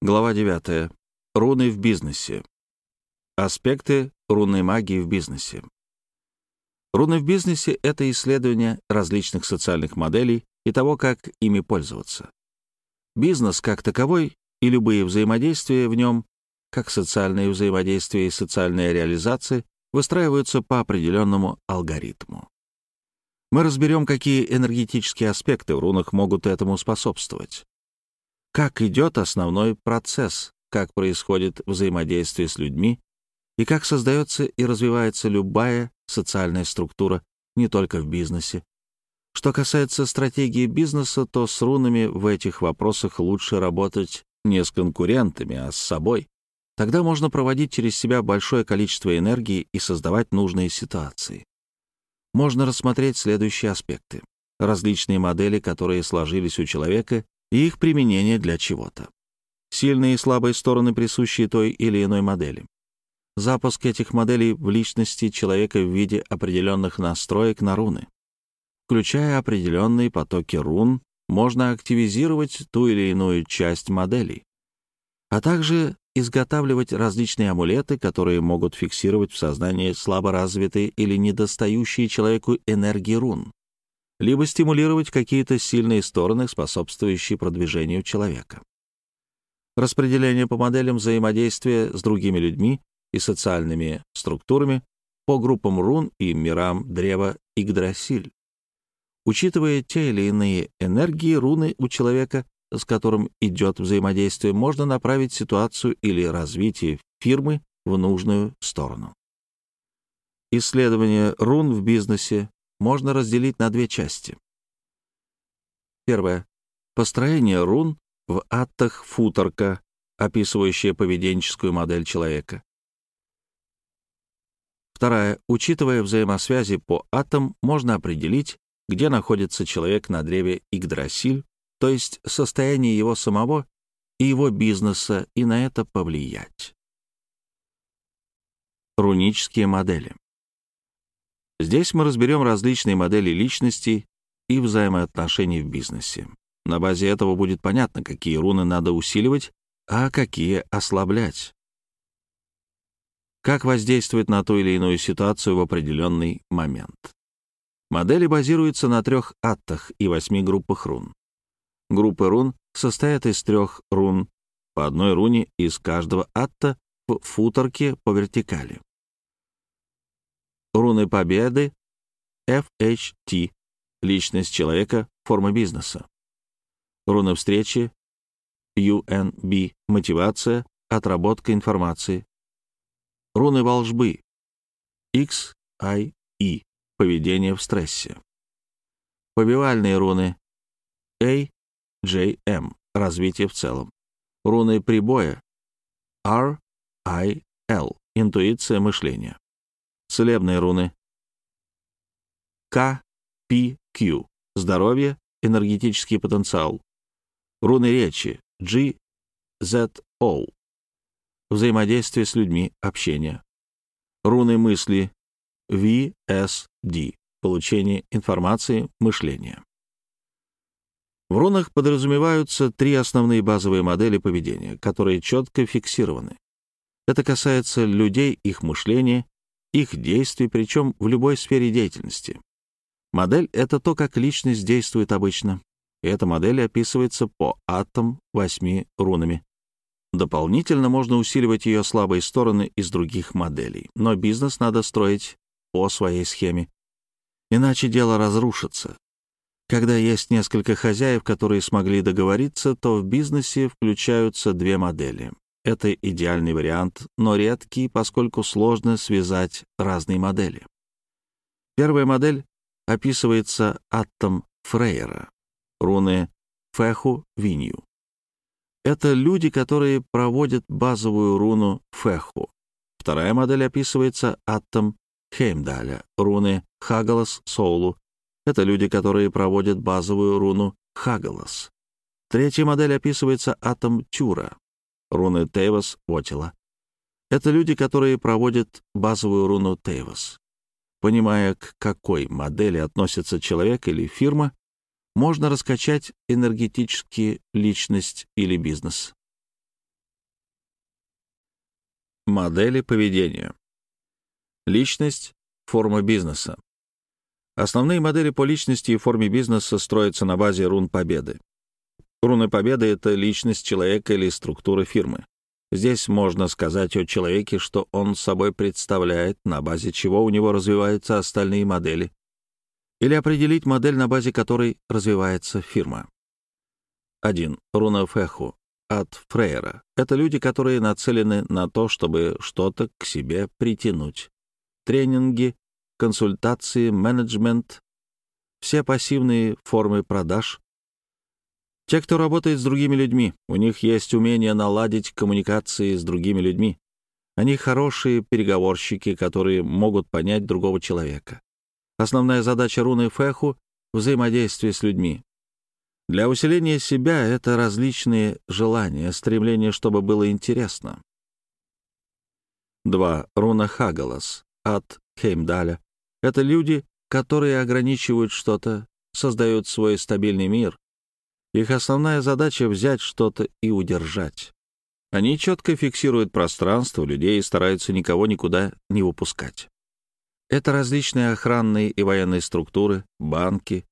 Глава 9. Руны в бизнесе. Аспекты рунной магии в бизнесе. Руны в бизнесе — это исследование различных социальных моделей и того, как ими пользоваться. Бизнес как таковой и любые взаимодействия в нем, как социальные взаимодействия и социальная реализация, выстраиваются по определенному алгоритму. Мы разберем, какие энергетические аспекты в рунах могут этому способствовать как идет основной процесс, как происходит взаимодействие с людьми и как создается и развивается любая социальная структура, не только в бизнесе. Что касается стратегии бизнеса, то с рунами в этих вопросах лучше работать не с конкурентами, а с собой. Тогда можно проводить через себя большое количество энергии и создавать нужные ситуации. Можно рассмотреть следующие аспекты. Различные модели, которые сложились у человека и их применение для чего-то. Сильные и слабые стороны, присущие той или иной модели. Запуск этих моделей в личности человека в виде определенных настроек на руны. Включая определенные потоки рун, можно активизировать ту или иную часть моделей, а также изготавливать различные амулеты, которые могут фиксировать в сознании слабо развитые или недостающие человеку энергии рун либо стимулировать какие-то сильные стороны, способствующие продвижению человека. Распределение по моделям взаимодействия с другими людьми и социальными структурами по группам рун и мирам древа Игдрасиль. Учитывая те или иные энергии руны у человека, с которым идет взаимодействие, можно направить ситуацию или развитие фирмы в нужную сторону. Исследование рун в бизнесе можно разделить на две части. Первое. Построение рун в аттах футорка, описывающее поведенческую модель человека. Вторая. Учитывая взаимосвязи по атом, можно определить, где находится человек на древе Игдрасиль, то есть состояние его самого и его бизнеса, и на это повлиять. Рунические модели. Здесь мы разберем различные модели личностей и взаимоотношений в бизнесе. На базе этого будет понятно, какие руны надо усиливать, а какие ослаблять. Как воздействовать на ту или иную ситуацию в определенный момент. Модели базируются на трех аттах и восьми группах рун. Группы рун состоят из трех рун, по одной руне из каждого атта в футорке по вертикали. Руны Победы, FHT, личность человека, форма бизнеса. Руны встречи, UNB, мотивация, отработка информации. Руны волжбы, XIE, поведение в стрессе. Побивальные руны, AJM, развитие в целом. Руны прибоя, RIL, интуиция мышления. Целебные руны. К, П, Q. Здоровье, энергетический потенциал. Руны речи. G, Z, O. Взаимодействие с людьми, общение. Руны мысли. V, S, D. Получение информации, мышление. В рунах подразумеваются три основные базовые модели поведения, которые четко фиксированы. Это касается людей, их мышления их действий, причем в любой сфере деятельности. Модель — это то, как личность действует обычно. Эта модель описывается по атом восьми рунами. Дополнительно можно усиливать ее слабые стороны из других моделей, но бизнес надо строить по своей схеме. Иначе дело разрушится. Когда есть несколько хозяев, которые смогли договориться, то в бизнесе включаются две модели. Это идеальный вариант, но редкий, поскольку сложно связать разные модели. Первая модель описывается атом Фрейера, руны Феху Винью. Это люди, которые проводят базовую руну Феху. Вторая модель описывается атом Хеймдаля, руны Хагалас Соулу. Это люди, которые проводят базовую руну Хагалас. Третья модель описывается атом Тюра, руны Тейвас Отила. Это люди, которые проводят базовую руну Тейвас. Понимая, к какой модели относится человек или фирма, можно раскачать энергетически личность или бизнес. Модели поведения. Личность — форма бизнеса. Основные модели по личности и форме бизнеса строятся на базе рун победы. Руны победы — это личность человека или структура фирмы. Здесь можно сказать о человеке, что он собой представляет, на базе чего у него развиваются остальные модели, или определить модель, на базе которой развивается фирма. 1. Руна Феху от Фрейера. Это люди, которые нацелены на то, чтобы что-то к себе притянуть. Тренинги, консультации, менеджмент, все пассивные формы продаж. Те, кто работает с другими людьми, у них есть умение наладить коммуникации с другими людьми. Они хорошие переговорщики, которые могут понять другого человека. Основная задача руны Феху — взаимодействие с людьми. Для усиления себя — это различные желания, стремление, чтобы было интересно. 2. Руна Хагалас от Хеймдаля. Это люди, которые ограничивают что-то, создают свой стабильный мир. Их основная задача — взять что-то и удержать. Они четко фиксируют пространство людей и стараются никого никуда не выпускать. Это различные охранные и военные структуры, банки.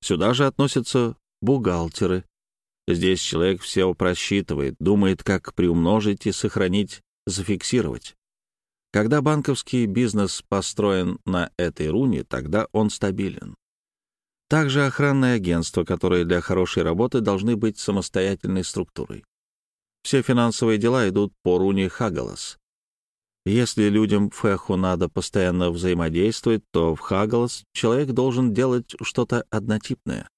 Сюда же относятся бухгалтеры. Здесь человек все просчитывает, думает, как приумножить и сохранить, зафиксировать. Когда банковский бизнес построен на этой руне, тогда он стабилен. Также охранное агентство, которые для хорошей работы должны быть самостоятельной структурой. Все финансовые дела идут по руне Хагалас. Если людям в Феху надо постоянно взаимодействовать, то в Хагалас человек должен делать что-то однотипное,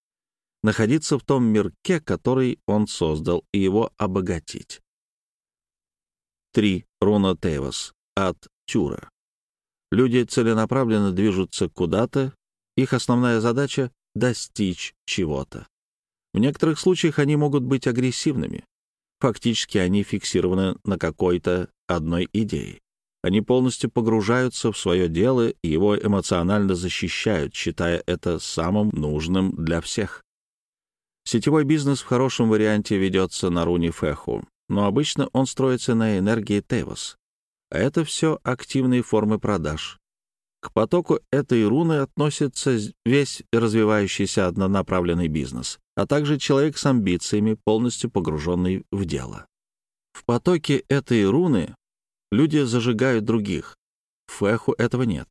находиться в том мирке, который он создал, и его обогатить. 3. Руна Тейвас от Тюра. Люди целенаправленно движутся куда-то, их основная задача — достичь чего-то. В некоторых случаях они могут быть агрессивными. Фактически они фиксированы на какой-то одной идее. Они полностью погружаются в свое дело и его эмоционально защищают, считая это самым нужным для всех. Сетевой бизнес в хорошем варианте ведется на руне Феху, но обычно он строится на энергии Тевос. А это все активные формы продаж. К потоку этой руны относится весь развивающийся однонаправленный бизнес, а также человек с амбициями, полностью погруженный в дело. В потоке этой руны Люди зажигают других. В фэху этого нет.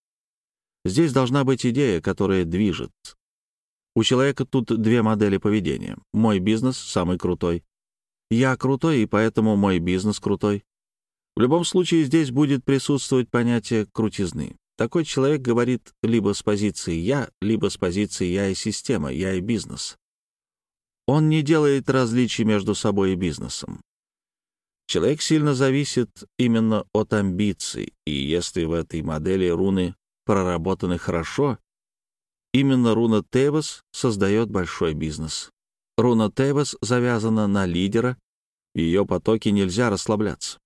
Здесь должна быть идея, которая движет. У человека тут две модели поведения. Мой бизнес самый крутой. Я крутой, и поэтому мой бизнес крутой. В любом случае здесь будет присутствовать понятие крутизны. Такой человек говорит либо с позиции «я», либо с позиции «я и система», «я и бизнес». Он не делает различий между собой и бизнесом. Человек сильно зависит именно от амбиций, и если в этой модели руны проработаны хорошо, именно руна Тевес создает большой бизнес. Руна Тевес завязана на лидера, в ее потоке нельзя расслабляться.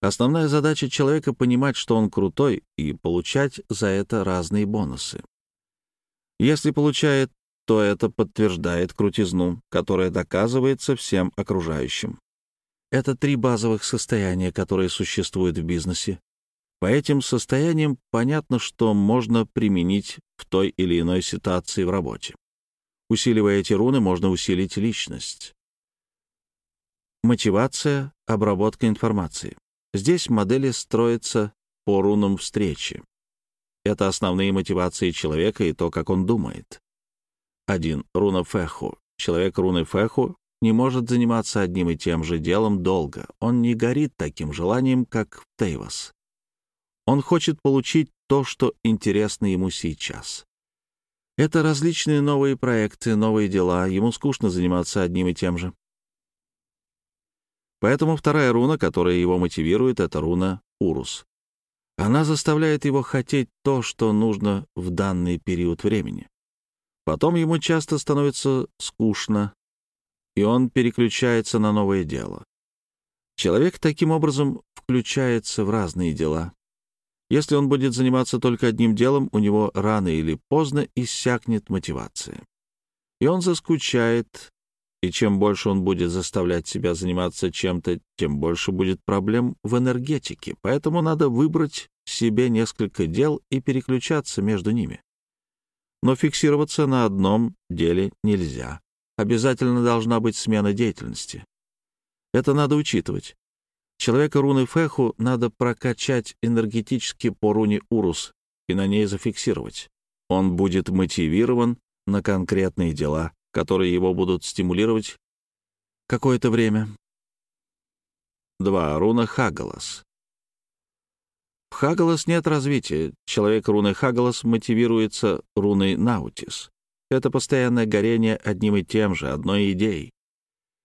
Основная задача человека — понимать, что он крутой, и получать за это разные бонусы. Если получает, то это подтверждает крутизну, которая доказывается всем окружающим. Это три базовых состояния, которые существуют в бизнесе. По этим состояниям понятно, что можно применить в той или иной ситуации в работе. Усиливая эти руны, можно усилить личность. Мотивация, обработка информации. Здесь модели строятся по рунам встречи. Это основные мотивации человека и то, как он думает. Один Руна Феху. Человек руны Феху не может заниматься одним и тем же делом долго. Он не горит таким желанием, как Тейвас. Он хочет получить то, что интересно ему сейчас. Это различные новые проекты, новые дела. Ему скучно заниматься одним и тем же. Поэтому вторая руна, которая его мотивирует, это руна Урус. Она заставляет его хотеть то, что нужно в данный период времени. Потом ему часто становится скучно, и он переключается на новое дело. Человек таким образом включается в разные дела. Если он будет заниматься только одним делом, у него рано или поздно иссякнет мотивация. И он заскучает, И чем больше он будет заставлять себя заниматься чем-то, тем больше будет проблем в энергетике. Поэтому надо выбрать себе несколько дел и переключаться между ними. Но фиксироваться на одном деле нельзя. Обязательно должна быть смена деятельности. Это надо учитывать. Человека руны Феху надо прокачать энергетически по руне Урус и на ней зафиксировать. Он будет мотивирован на конкретные дела, которые его будут стимулировать какое-то время. 2. Руна Хагалас. В Хагалас нет развития. Человек руны Хагалас мотивируется руной Наутис. Это постоянное горение одним и тем же, одной идеей.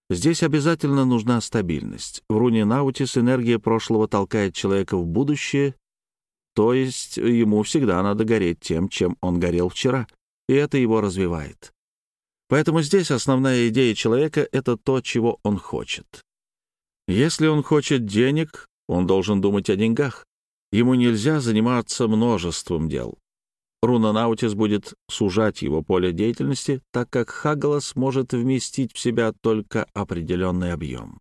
Здесь обязательно нужна стабильность. В руне Наутис энергия прошлого толкает человека в будущее, то есть ему всегда надо гореть тем, чем он горел вчера, и это его развивает. Поэтому здесь основная идея человека — это то, чего он хочет. Если он хочет денег, он должен думать о деньгах. Ему нельзя заниматься множеством дел. Руна Наутис будет сужать его поле деятельности, так как Хагалас может вместить в себя только определенный объем.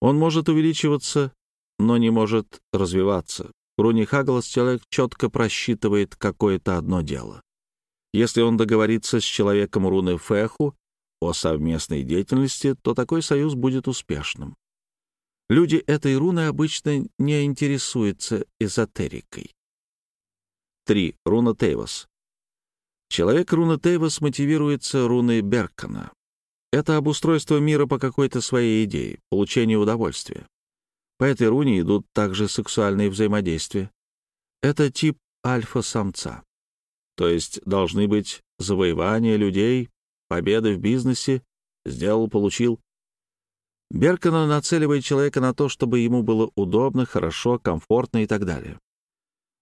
Он может увеличиваться, но не может развиваться. В руне Хагалас человек четко просчитывает какое-то одно дело. Если он договорится с человеком руны Феху о совместной деятельности, то такой союз будет успешным. Люди этой руны обычно не интересуются эзотерикой. 3. Руна Тейвас. Человек руны Тейвас мотивируется руной Беркана. Это обустройство мира по какой-то своей идее, получение удовольствия. По этой руне идут также сексуальные взаимодействия. Это тип альфа-самца. То есть должны быть завоевания людей, победы в бизнесе, сделал, получил. Беркана нацеливает человека на то, чтобы ему было удобно, хорошо, комфортно и так далее.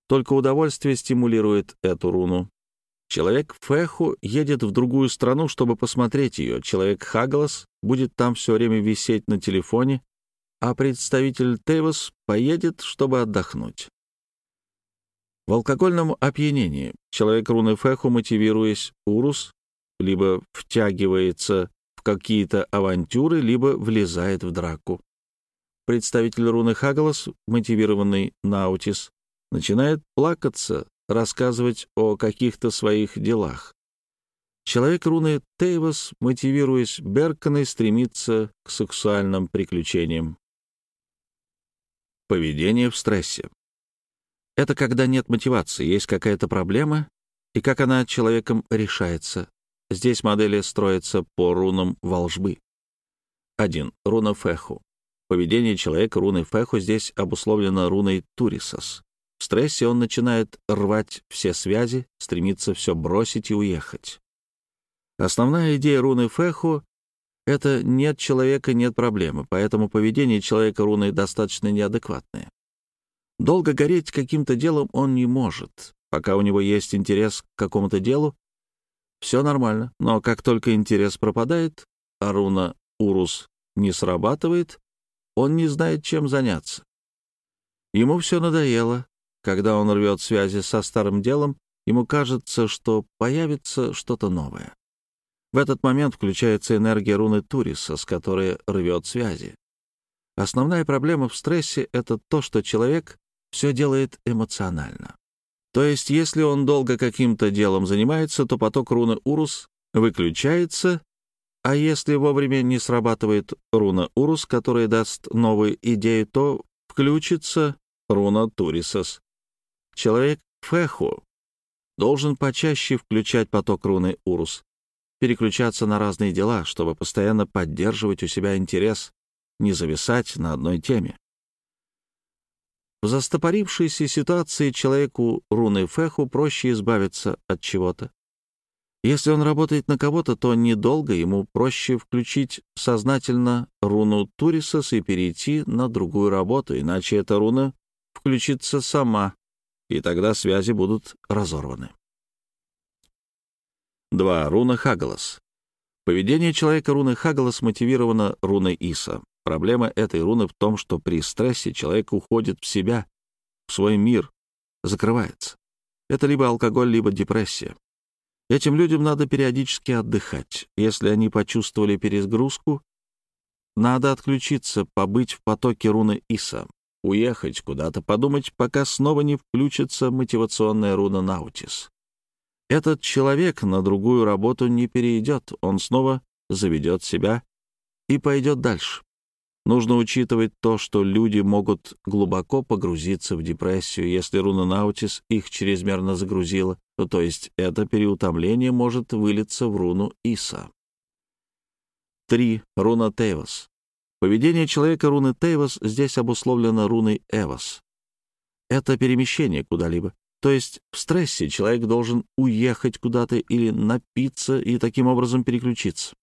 Только удовольствие стимулирует эту руну. Человек Феху едет в другую страну, чтобы посмотреть ее. Человек Хагалас будет там все время висеть на телефоне, а представитель Тейвас поедет, чтобы отдохнуть. В алкогольном опьянении человек руны Феху, мотивируясь Урус, либо втягивается в какие-то авантюры, либо влезает в драку. Представитель руны Хагалас, мотивированный Наутис, начинает плакаться, рассказывать о каких-то своих делах. Человек руны Тейвас, мотивируясь Берканой, стремится к сексуальным приключениям. Поведение в стрессе. Это когда нет мотивации, есть какая-то проблема, и как она человеком решается. Здесь модели строятся по рунам волжбы. 1. Руна Феху. Поведение человека руны Феху здесь обусловлено руной Турисос. В стрессе он начинает рвать все связи, стремится все бросить и уехать. Основная идея руны Феху — это нет человека, нет проблемы, поэтому поведение человека руны достаточно неадекватное. Долго гореть каким-то делом он не может. Пока у него есть интерес к какому-то делу, все нормально. Но как только интерес пропадает, а руна Урус не срабатывает, он не знает, чем заняться. Ему все надоело. Когда он рвет связи со старым делом, ему кажется, что появится что-то новое. В этот момент включается энергия руны Туриса, с которой рвет связи. Основная проблема в стрессе — это то, что человек все делает эмоционально. То есть, если он долго каким-то делом занимается, то поток руны Урус выключается, а если вовремя не срабатывает руна Урус, которая даст новую идею, то включится руна Турисос. Человек Феху должен почаще включать поток руны Урус, переключаться на разные дела, чтобы постоянно поддерживать у себя интерес, не зависать на одной теме. В застопорившейся ситуации человеку руны Феху проще избавиться от чего-то. Если он работает на кого-то, то недолго ему проще включить сознательно руну Турисос и перейти на другую работу, иначе эта руна включится сама, и тогда связи будут разорваны. 2. Руна Хагалас. Поведение человека руны Хагалас мотивировано руной Иса. Проблема этой руны в том, что при стрессе человек уходит в себя, в свой мир, закрывается. Это либо алкоголь, либо депрессия. Этим людям надо периодически отдыхать. Если они почувствовали перегрузку, надо отключиться, побыть в потоке руны Иса, уехать куда-то, подумать, пока снова не включится мотивационная руна Наутис. Этот человек на другую работу не перейдет, он снова заведет себя и пойдет дальше. Нужно учитывать то, что люди могут глубоко погрузиться в депрессию, если руна Наутис их чрезмерно загрузила, то есть это переутомление может вылиться в руну Иса. 3. Руна Тейвас. Поведение человека руны Тейвас здесь обусловлено руной Эвас. Это перемещение куда-либо. То есть в стрессе человек должен уехать куда-то или напиться и таким образом переключиться.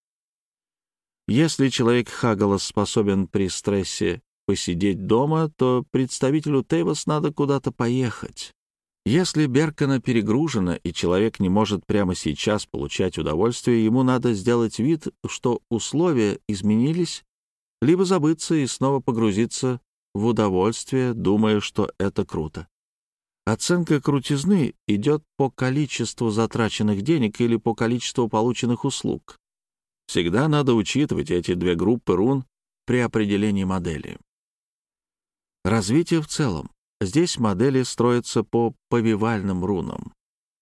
Если человек Хагалас способен при стрессе посидеть дома, то представителю Тейвас надо куда-то поехать. Если Беркана перегружена, и человек не может прямо сейчас получать удовольствие, ему надо сделать вид, что условия изменились, либо забыться и снова погрузиться в удовольствие, думая, что это круто. Оценка крутизны идет по количеству затраченных денег или по количеству полученных услуг. Всегда надо учитывать эти две группы рун при определении модели. Развитие в целом. Здесь модели строятся по повивальным рунам.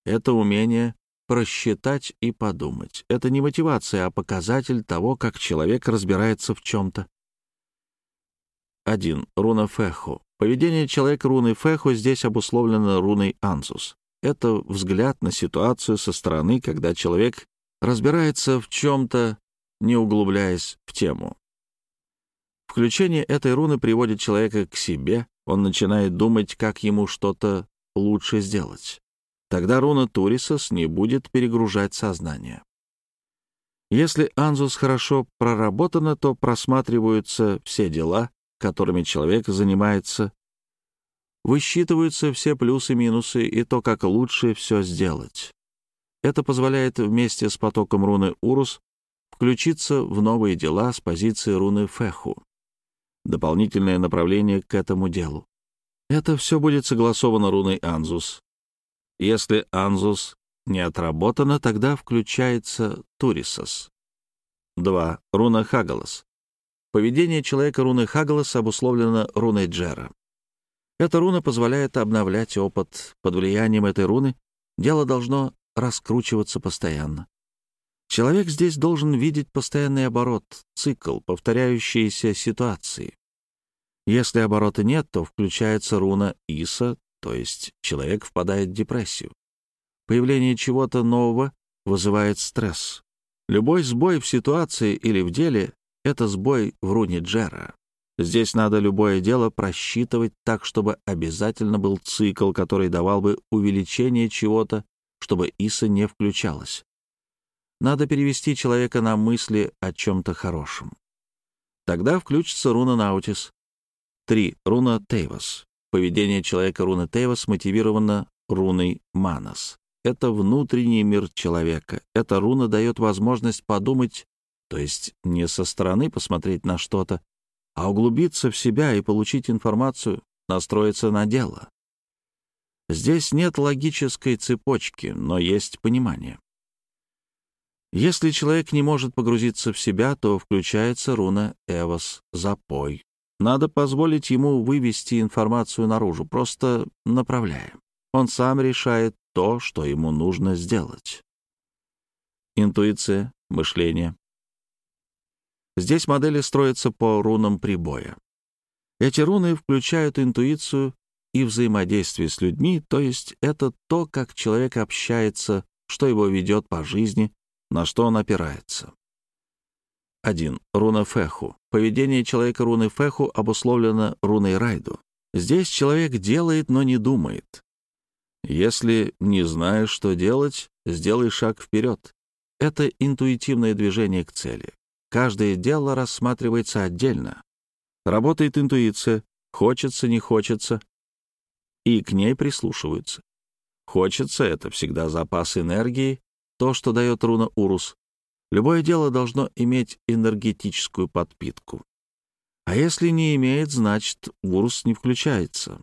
Это умение просчитать и подумать. Это не мотивация, а показатель того, как человек разбирается в чем-то. 1. Руна Феху. Поведение человека руны Феху здесь обусловлено руной Анзус. Это взгляд на ситуацию со стороны, когда человек разбирается в чем-то, не углубляясь в тему. Включение этой руны приводит человека к себе, он начинает думать, как ему что-то лучше сделать. Тогда руна Турисос не будет перегружать сознание. Если Анзус хорошо проработана, то просматриваются все дела, которыми человек занимается, высчитываются все плюсы-минусы и то, как лучше все сделать. Это позволяет вместе с потоком руны Урус включиться в новые дела с позиции руны Феху. Дополнительное направление к этому делу. Это все будет согласовано руной Анзус. Если Анзус не отработана, тогда включается Турисос. 2. Руна Хагалас. Поведение человека руны Хагалас обусловлено руной Джера. Эта руна позволяет обновлять опыт. Под влиянием этой руны дело должно раскручиваться постоянно. Человек здесь должен видеть постоянный оборот, цикл, повторяющиеся ситуации. Если оборота нет, то включается руна Иса, то есть человек впадает в депрессию. Появление чего-то нового вызывает стресс. Любой сбой в ситуации или в деле — это сбой в руне Джера. Здесь надо любое дело просчитывать так, чтобы обязательно был цикл, который давал бы увеличение чего-то, чтобы Иса не включалась. Надо перевести человека на мысли о чем-то хорошем. Тогда включится руна Наутис. 3. Руна Тейвас. Поведение человека руны Тейвас мотивировано руной Манас. Это внутренний мир человека. Эта руна дает возможность подумать, то есть не со стороны посмотреть на что-то, а углубиться в себя и получить информацию, настроиться на дело. Здесь нет логической цепочки, но есть понимание. Если человек не может погрузиться в себя, то включается руна Эвос — запой. Надо позволить ему вывести информацию наружу, просто направляя. Он сам решает то, что ему нужно сделать. Интуиция, мышление, Здесь модели строятся по рунам прибоя. Эти руны включают интуицию и взаимодействие с людьми, то есть это то, как человек общается, что его ведет по жизни, на что он опирается. 1. Руна Феху. Поведение человека руны Феху обусловлено руной Райду. Здесь человек делает, но не думает. Если не знаешь, что делать, сделай шаг вперед. Это интуитивное движение к цели. Каждое дело рассматривается отдельно. Работает интуиция, хочется, не хочется, и к ней прислушиваются. Хочется — это всегда запас энергии, то, что дает руна Урус. Любое дело должно иметь энергетическую подпитку. А если не имеет, значит, Урус не включается.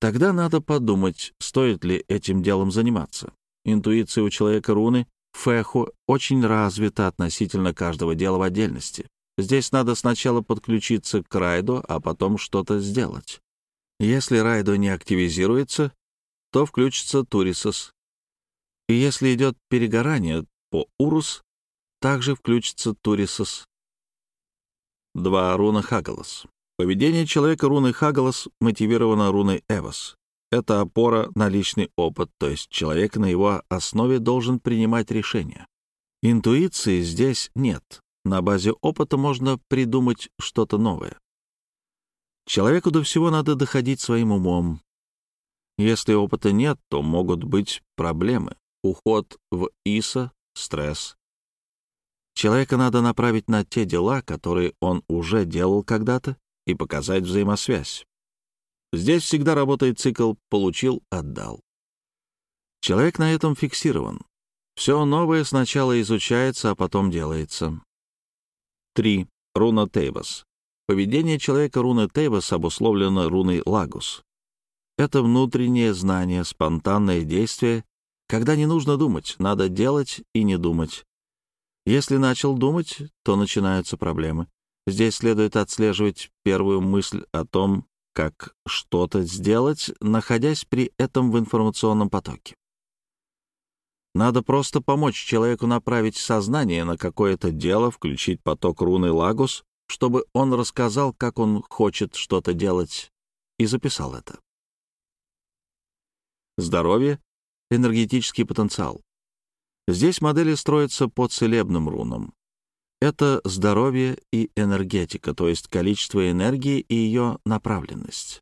Тогда надо подумать, стоит ли этим делом заниматься. Интуиция у человека руны Фэху очень развита относительно каждого дела в отдельности. Здесь надо сначала подключиться к райду, а потом что-то сделать. Если райдо не активизируется, то включится турисос. И если идет перегорание по урус, также включится турисос. 2. Руна Хагалас. Поведение человека руны Хагалас мотивировано руной Эвос. Это опора на личный опыт, то есть человек на его основе должен принимать решения. Интуиции здесь нет. На базе опыта можно придумать что-то новое. Человеку до всего надо доходить своим умом. Если опыта нет, то могут быть проблемы. Уход в ИСа, стресс. Человека надо направить на те дела, которые он уже делал когда-то, и показать взаимосвязь. Здесь всегда работает цикл «получил, отдал». Человек на этом фиксирован. Все новое сначала изучается, а потом делается. 3. Руна Тейбас. Поведение человека руны Тейбас обусловлено руной Лагус. Это внутреннее знание, спонтанное действие, когда не нужно думать, надо делать и не думать. Если начал думать, то начинаются проблемы. Здесь следует отслеживать первую мысль о том, как что-то сделать, находясь при этом в информационном потоке. Надо просто помочь человеку направить сознание на какое-то дело, включить поток руны Лагус, чтобы он рассказал, как он хочет что-то делать, и записал это. Здоровье, энергетический потенциал. Здесь модели строятся по целебным рунам. Это здоровье и энергетика, то есть количество энергии и ее направленность.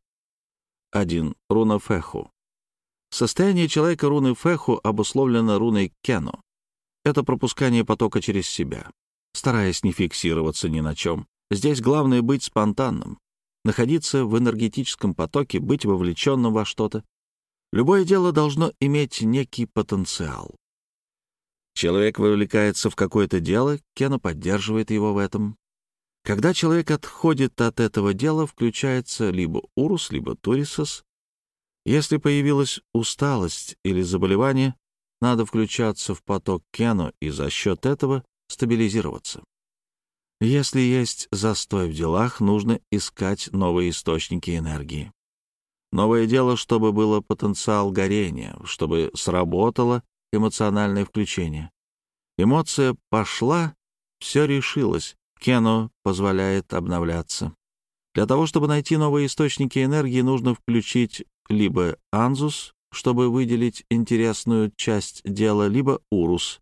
1. Руна Феху. Состояние человека руны Феху обусловлено руной Кено. Это пропускание потока через себя, стараясь не фиксироваться ни на чем. Здесь главное быть спонтанным, находиться в энергетическом потоке, быть вовлеченным во что-то. Любое дело должно иметь некий потенциал. Человек вовлекается в какое-то дело, Кена поддерживает его в этом. Когда человек отходит от этого дела, включается либо урус, либо турисос, если появилась усталость или заболевание, надо включаться в поток Кену и за счет этого стабилизироваться. Если есть застой в делах, нужно искать новые источники энергии. Новое дело, чтобы было потенциал горения, чтобы сработало эмоциональное включение. Эмоция пошла, все решилось, Кену позволяет обновляться. Для того, чтобы найти новые источники энергии, нужно включить либо анзус, чтобы выделить интересную часть дела, либо урус.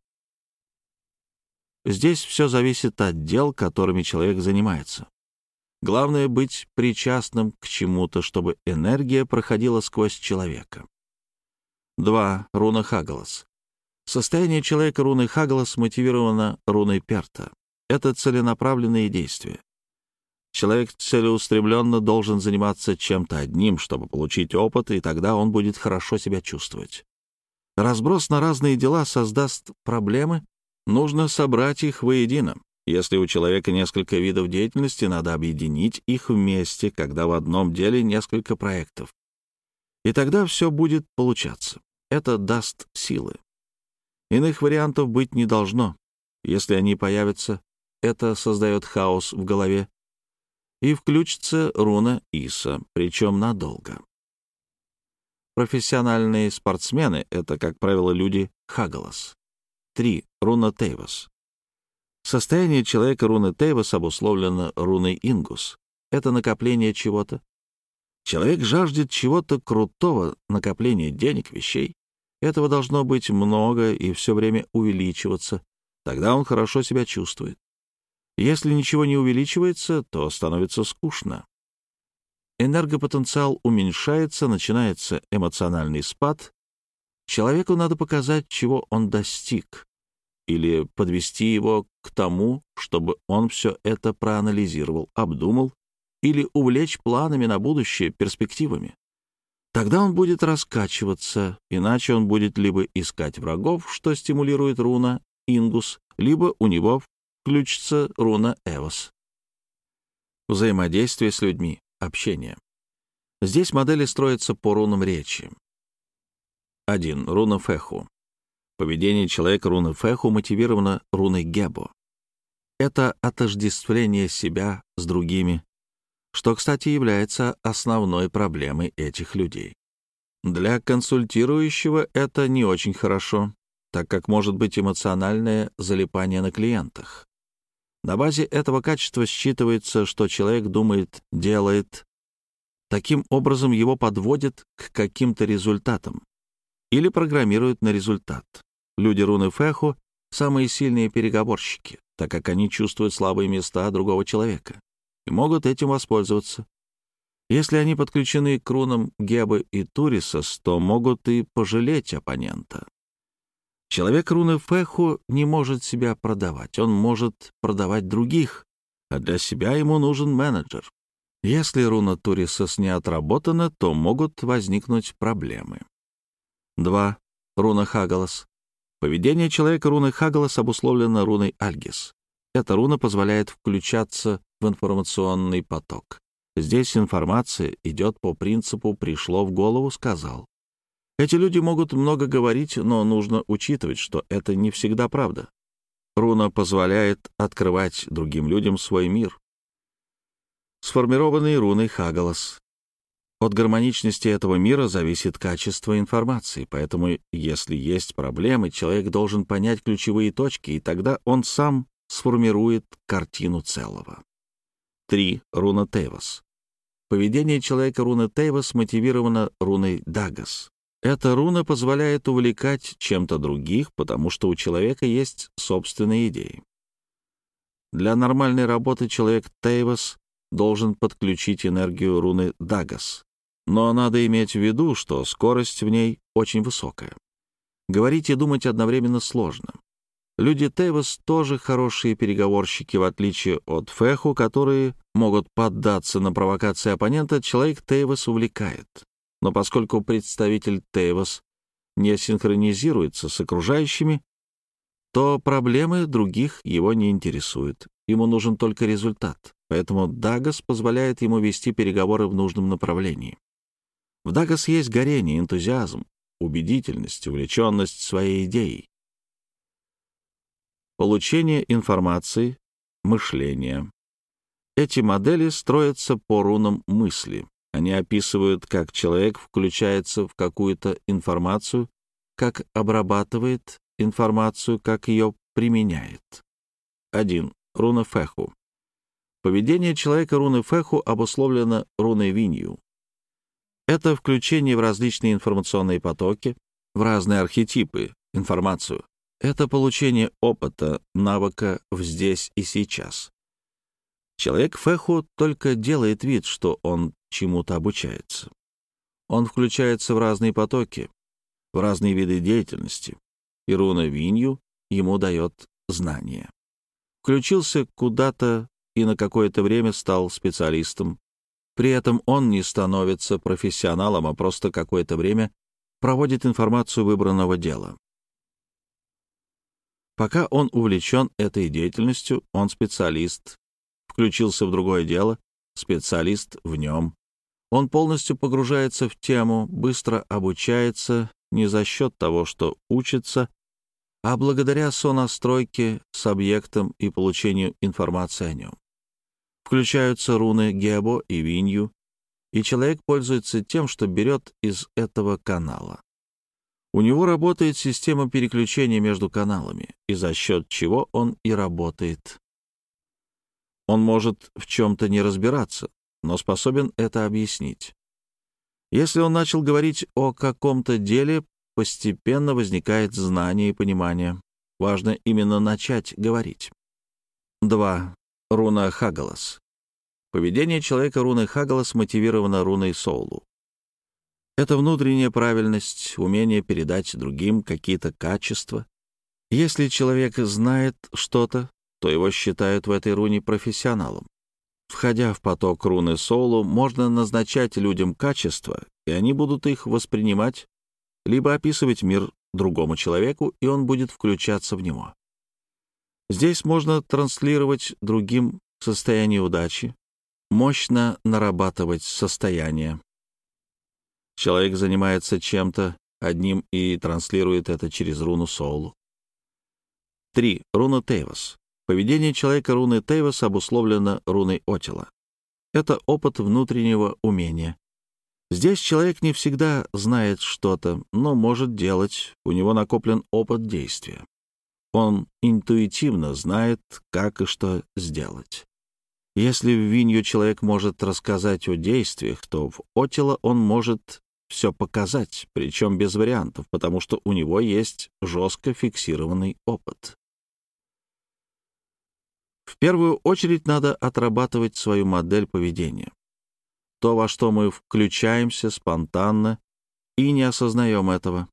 Здесь все зависит от дел, которыми человек занимается. Главное — быть причастным к чему-то, чтобы энергия проходила сквозь человека. 2. Руна Хагалас. Состояние человека руны Хагалас мотивировано руной Перта. Это целенаправленные действия. Человек целеустремленно должен заниматься чем-то одним, чтобы получить опыт, и тогда он будет хорошо себя чувствовать. Разброс на разные дела создаст проблемы, нужно собрать их воедино. Если у человека несколько видов деятельности, надо объединить их вместе, когда в одном деле несколько проектов. И тогда все будет получаться. Это даст силы. Иных вариантов быть не должно. Если они появятся, это создает хаос в голове, и включится руна Иса, причем надолго. Профессиональные спортсмены — это, как правило, люди Хагалас. 3. Руна Тейвас. Состояние человека руны Тейвас обусловлено руной Ингус. Это накопление чего-то. Человек жаждет чего-то крутого, накопления денег, вещей. Этого должно быть много и все время увеличиваться. Тогда он хорошо себя чувствует. Если ничего не увеличивается, то становится скучно. Энергопотенциал уменьшается, начинается эмоциональный спад. Человеку надо показать, чего он достиг, или подвести его к тому, чтобы он все это проанализировал, обдумал, или увлечь планами на будущее, перспективами. Тогда он будет раскачиваться, иначе он будет либо искать врагов, что стимулирует руна, ингус, либо у него включится руна Эвос. Взаимодействие с людьми, общение. Здесь модели строятся по рунам речи. 1. Руна Феху. Поведение человека руны Феху мотивировано руной Гебо. Это отождествление себя с другими, что, кстати, является основной проблемой этих людей. Для консультирующего это не очень хорошо, так как может быть эмоциональное залипание на клиентах. На базе этого качества считывается, что человек думает, делает. Таким образом его подводят к каким-то результатам или программируют на результат. Люди руны Феху — самые сильные переговорщики, так как они чувствуют слабые места другого человека и могут этим воспользоваться. Если они подключены к рунам Гебы и Турисос, то могут и пожалеть оппонента. Человек руны Феху не может себя продавать, он может продавать других, а для себя ему нужен менеджер. Если руна Турисос не отработана, то могут возникнуть проблемы. 2. Руна Хагалас. Поведение человека руны Хагалас обусловлено руной Альгис. Эта руна позволяет включаться в информационный поток. Здесь информация идет по принципу «пришло в голову, сказал». Эти люди могут много говорить, но нужно учитывать, что это не всегда правда. Руна позволяет открывать другим людям свой мир. Сформированный руной Хагалас. От гармоничности этого мира зависит качество информации, поэтому если есть проблемы, человек должен понять ключевые точки, и тогда он сам сформирует картину целого. 3. Руна Тейвас. Поведение человека руны Тейвас мотивировано руной Дагас. Эта руна позволяет увлекать чем-то других, потому что у человека есть собственные идеи. Для нормальной работы человек Тейвас должен подключить энергию руны Дагас. Но надо иметь в виду, что скорость в ней очень высокая. Говорить и думать одновременно сложно. Люди Тейвас тоже хорошие переговорщики, в отличие от Феху, которые могут поддаться на провокации оппонента, человек Тейвас увлекает. Но поскольку представитель Тейвас не синхронизируется с окружающими, то проблемы других его не интересуют. Ему нужен только результат. Поэтому Дагас позволяет ему вести переговоры в нужном направлении. В Дагас есть горение, энтузиазм, убедительность, увлеченность своей идеей получение информации, мышление. Эти модели строятся по рунам мысли. Они описывают, как человек включается в какую-то информацию, как обрабатывает информацию, как ее применяет. 1. Руна Феху. Поведение человека руны Феху обусловлено руной Винью. Это включение в различные информационные потоки, в разные архетипы, информацию, это получение опыта, навыка в здесь и сейчас. Человек Феху только делает вид, что он чему-то обучается. Он включается в разные потоки, в разные виды деятельности, и руна Винью ему дает знания. Включился куда-то и на какое-то время стал специалистом. При этом он не становится профессионалом, а просто какое-то время проводит информацию выбранного дела. Пока он увлечен этой деятельностью, он специалист. Включился в другое дело, специалист в нем. Он полностью погружается в тему, быстро обучается не за счет того, что учится, а благодаря сонастройке с объектом и получению информации о нем. Включаются руны Гебо и Винью, и человек пользуется тем, что берет из этого канала. У него работает система переключения между каналами, и за счет чего он и работает. Он может в чем-то не разбираться, но способен это объяснить. Если он начал говорить о каком-то деле, постепенно возникает знание и понимание. Важно именно начать говорить. 2. Руна Хагалас. Поведение человека руны Хагалас мотивировано руной Соулу. Это внутренняя правильность, умение передать другим какие-то качества. Если человек знает что-то, то его считают в этой руне профессионалом. Входя в поток руны Солу, можно назначать людям качества, и они будут их воспринимать, либо описывать мир другому человеку, и он будет включаться в него. Здесь можно транслировать другим состояние удачи, мощно нарабатывать состояние, Человек занимается чем-то, одним и транслирует это через руну Соулу. 3. Руна Тейвас. Поведение человека руны Тейвас обусловлено руной Отила. Это опыт внутреннего умения. Здесь человек не всегда знает что-то, но может делать, у него накоплен опыт действия. Он интуитивно знает, как и что сделать. Если в Винью человек может рассказать о действиях, то в Отила он может все показать, причем без вариантов, потому что у него есть жестко фиксированный опыт. В первую очередь надо отрабатывать свою модель поведения. То, во что мы включаемся спонтанно и не осознаем этого.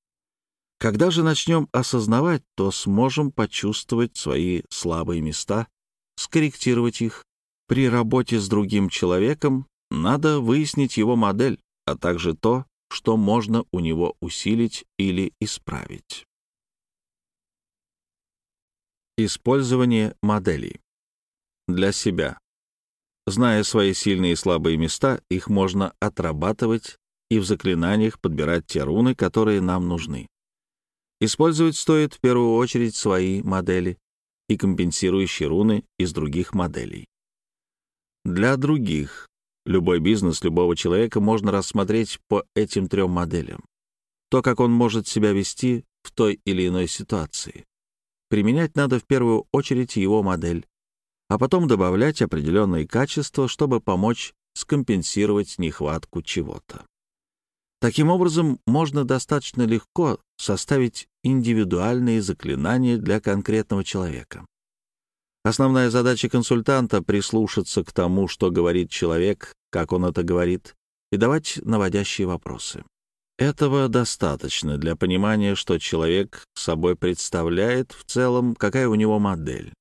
Когда же начнем осознавать, то сможем почувствовать свои слабые места, скорректировать их. При работе с другим человеком надо выяснить его модель, а также то, что можно у него усилить или исправить. Использование моделей. Для себя. Зная свои сильные и слабые места, их можно отрабатывать и в заклинаниях подбирать те руны, которые нам нужны. Использовать стоит в первую очередь свои модели и компенсирующие руны из других моделей. Для других любой бизнес любого человека можно рассмотреть по этим трем моделям. То, как он может себя вести в той или иной ситуации. Применять надо в первую очередь его модель, а потом добавлять определенные качества, чтобы помочь скомпенсировать нехватку чего-то. Таким образом, можно достаточно легко составить индивидуальные заклинания для конкретного человека. Основная задача консультанта — прислушаться к тому, что говорит человек, как он это говорит, и давать наводящие вопросы. Этого достаточно для понимания, что человек собой представляет в целом, какая у него модель.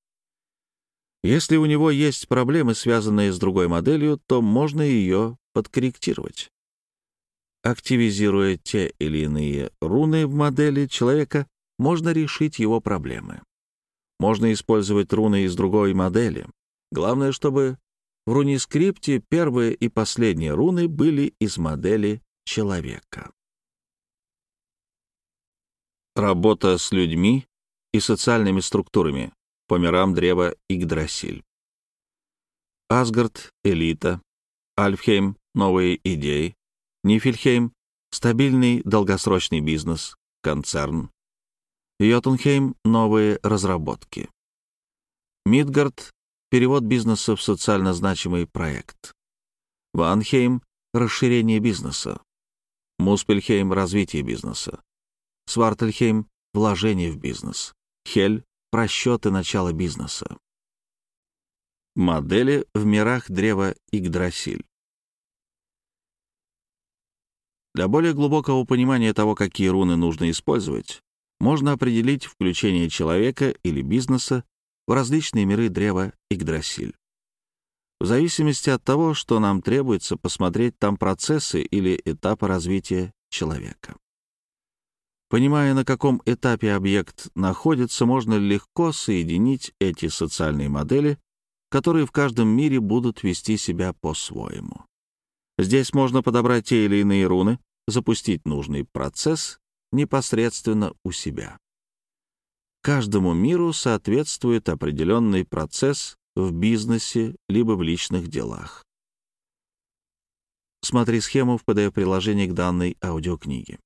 Если у него есть проблемы, связанные с другой моделью, то можно ее подкорректировать. Активизируя те или иные руны в модели человека, можно решить его проблемы. Можно использовать руны из другой модели. Главное, чтобы в рунискрипте первые и последние руны были из модели человека. Работа с людьми и социальными структурами по мирам древа Игдрасиль. Асгард — элита, Альфхейм — новые идеи, Нифельхейм — стабильный долгосрочный бизнес, концерн. Йотунхейм — новые разработки. Мидгард — перевод бизнеса в социально значимый проект. Ванхейм — расширение бизнеса. Муспельхейм — развитие бизнеса. Свартельхейм — вложение в бизнес. Хель — просчеты начала бизнеса. Модели в мирах древа Игдрасиль. Для более глубокого понимания того, какие руны нужно использовать, можно определить включение человека или бизнеса в различные миры древа Игдрасиль. В зависимости от того, что нам требуется посмотреть там процессы или этапы развития человека. Понимая, на каком этапе объект находится, можно легко соединить эти социальные модели, которые в каждом мире будут вести себя по-своему. Здесь можно подобрать те или иные руны, запустить нужный процесс непосредственно у себя. Каждому миру соответствует определенный процесс в бизнесе либо в личных делах. Смотри схему в PDF-приложении к данной аудиокниге.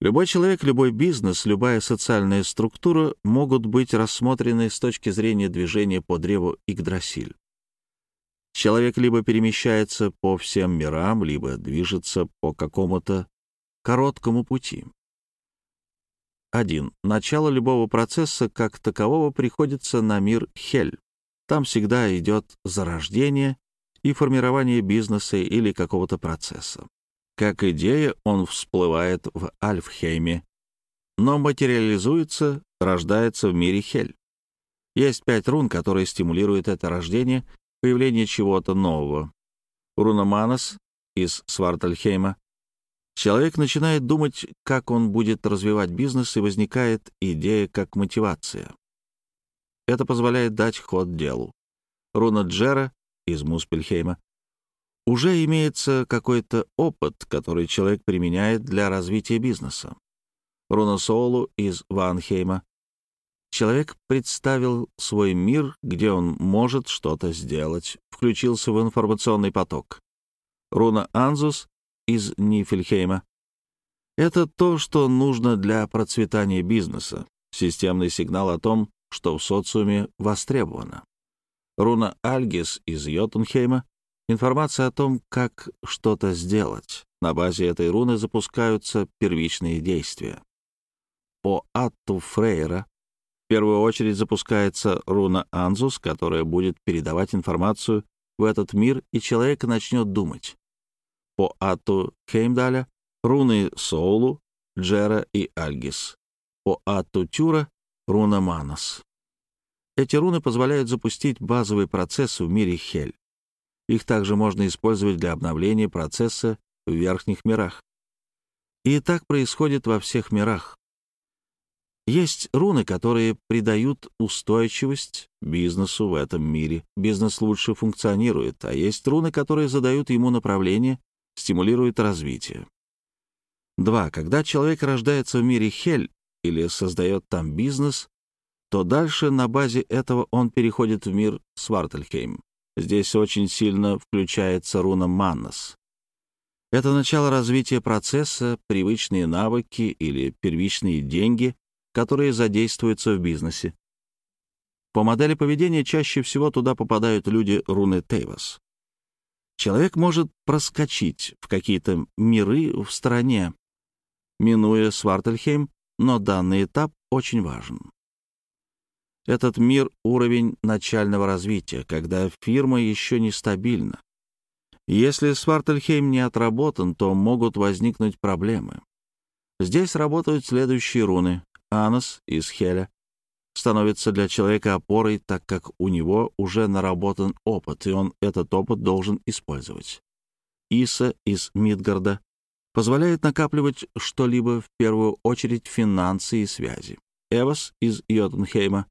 Любой человек, любой бизнес, любая социальная структура могут быть рассмотрены с точки зрения движения по древу Игдрасиль. Человек либо перемещается по всем мирам, либо движется по какому-то короткому пути. 1. Начало любого процесса как такового приходится на мир Хель. Там всегда идет зарождение и формирование бизнеса или какого-то процесса. Как идея он всплывает в Альфхейме, но материализуется, рождается в мире Хель. Есть пять рун, которые стимулируют это рождение появление чего-то нового. Руна Манас из Свартальхейма. Человек начинает думать, как он будет развивать бизнес, и возникает идея как мотивация. Это позволяет дать ход делу. Руна Джера из Муспельхейма. уже имеется какой-то опыт, который человек применяет для развития бизнеса. Руна Соулу из Ванхейма. Человек представил свой мир, где он может что-то сделать, включился в информационный поток. Руна Анзус из Нифельхейма. Это то, что нужно для процветания бизнеса, системный сигнал о том, что в социуме востребовано. Руна Альгис из Йотунхейма — информация о том, как что-то сделать. На базе этой руны запускаются первичные действия. По Атту Фрейра первую очередь запускается руна Анзус, которая будет передавать информацию в этот мир, и человек начнет думать. По Атту Хеймдаля — руны Соулу, Джера и Альгис. По Атту Тюра — руна Манос. Эти руны позволяют запустить базовые процессы в мире Хель. Их также можно использовать для обновления процесса в верхних мирах. И так происходит во всех мирах. Есть руны, которые придают устойчивость бизнесу в этом мире. Бизнес лучше функционирует, а есть руны, которые задают ему направление, стимулируют развитие. 2. Когда человек рождается в мире Хель или создает там бизнес, то дальше на базе этого он переходит в мир Свартельхейм. Здесь очень сильно включается руна Маннас. Это начало развития процесса, привычные навыки или первичные деньги, которые задействуются в бизнесе. По модели поведения чаще всего туда попадают люди руны Тейвас. Человек может проскочить в какие-то миры в стороне, минуя Свартельхейм, но данный этап очень важен. Этот мир — уровень начального развития, когда фирма еще не стабильна. Если Свартельхейм не отработан, то могут возникнуть проблемы. Здесь работают следующие руны. Анос из Хеля становится для человека опорой, так как у него уже наработан опыт, и он этот опыт должен использовать. Иса из Мидгарда позволяет накапливать что-либо, в первую очередь финансы и связи. Эвас из Йотунхейма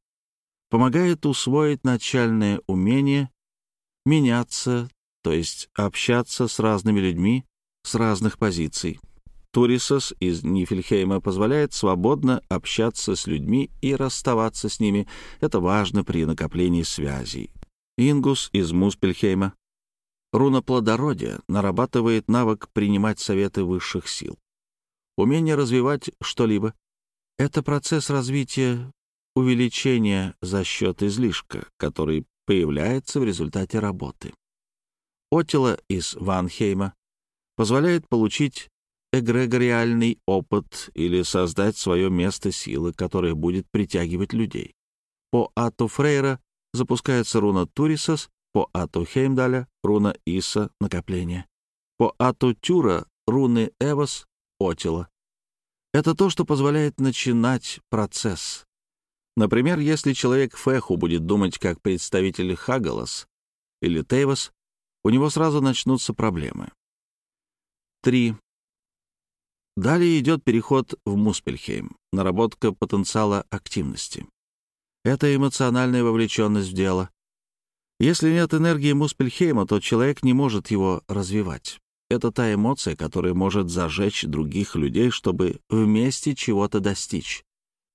помогает усвоить начальное умение меняться, то есть общаться с разными людьми с разных позиций. Турисос из Нифельхейма позволяет свободно общаться с людьми и расставаться с ними. Это важно при накоплении связей. Ингус из Муспельхейма. Руна плодородия нарабатывает навык принимать советы высших сил. Умение развивать что-либо — это процесс развития увеличение за счет излишка, который появляется в результате работы. Отила из Ванхейма позволяет получить эгрегориальный опыт или создать свое место силы, которое будет притягивать людей. По Ату Фрейра запускается руна Турисос, по Ату Хеймдаля — руна Иса — накопление. По Ату Тюра — руны Эвос — Отила. Это то, что позволяет начинать процесс. Например, если человек Феху будет думать как представитель Хагалас или Тейвас, у него сразу начнутся проблемы. 3. Далее идет переход в Муспельхейм, наработка потенциала активности. Это эмоциональная вовлеченность в дело. Если нет энергии Муспельхейма, то человек не может его развивать. Это та эмоция, которая может зажечь других людей, чтобы вместе чего-то достичь.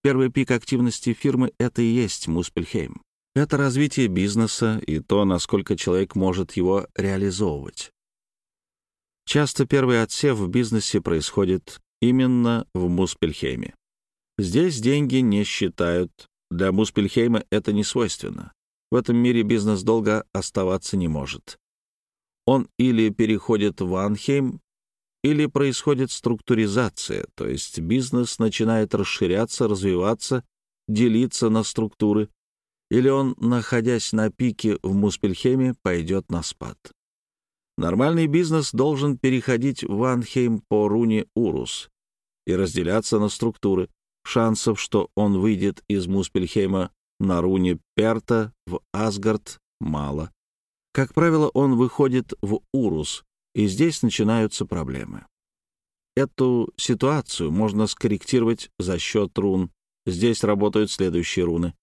Первый пик активности фирмы — это и есть Муспельхейм. Это развитие бизнеса и то, насколько человек может его реализовывать. Часто первый отсев в бизнесе происходит именно в Муспельхейме. Здесь деньги не считают. Для Муспельхейма это не свойственно. В этом мире бизнес долго оставаться не может. Он или переходит в Анхейм, или происходит структуризация, то есть бизнес начинает расширяться, развиваться, делиться на структуры, или он, находясь на пике в Муспельхеме, пойдет на спад. Нормальный бизнес должен переходить в Анхейм по руне Урус и разделяться на структуры. Шансов, что он выйдет из Муспельхейма на руне Перта в Асгард, мало. Как правило, он выходит в Урус, и здесь начинаются проблемы. Эту ситуацию можно скорректировать за счет рун. Здесь работают следующие руны.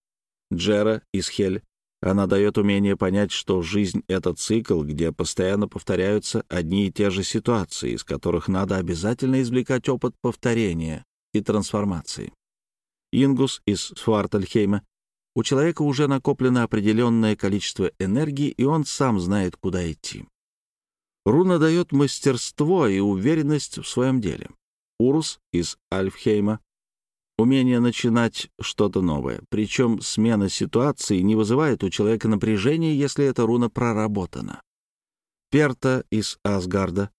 Джера из Хель Она дает умение понять, что жизнь — это цикл, где постоянно повторяются одни и те же ситуации, из которых надо обязательно извлекать опыт повторения и трансформации. Ингус из Свартельхейма. У человека уже накоплено определенное количество энергии, и он сам знает, куда идти. Руна дает мастерство и уверенность в своем деле. Урус из Альфхейма умение начинать что-то новое. Причем смена ситуации не вызывает у человека напряжения, если эта руна проработана. Перта из Асгарда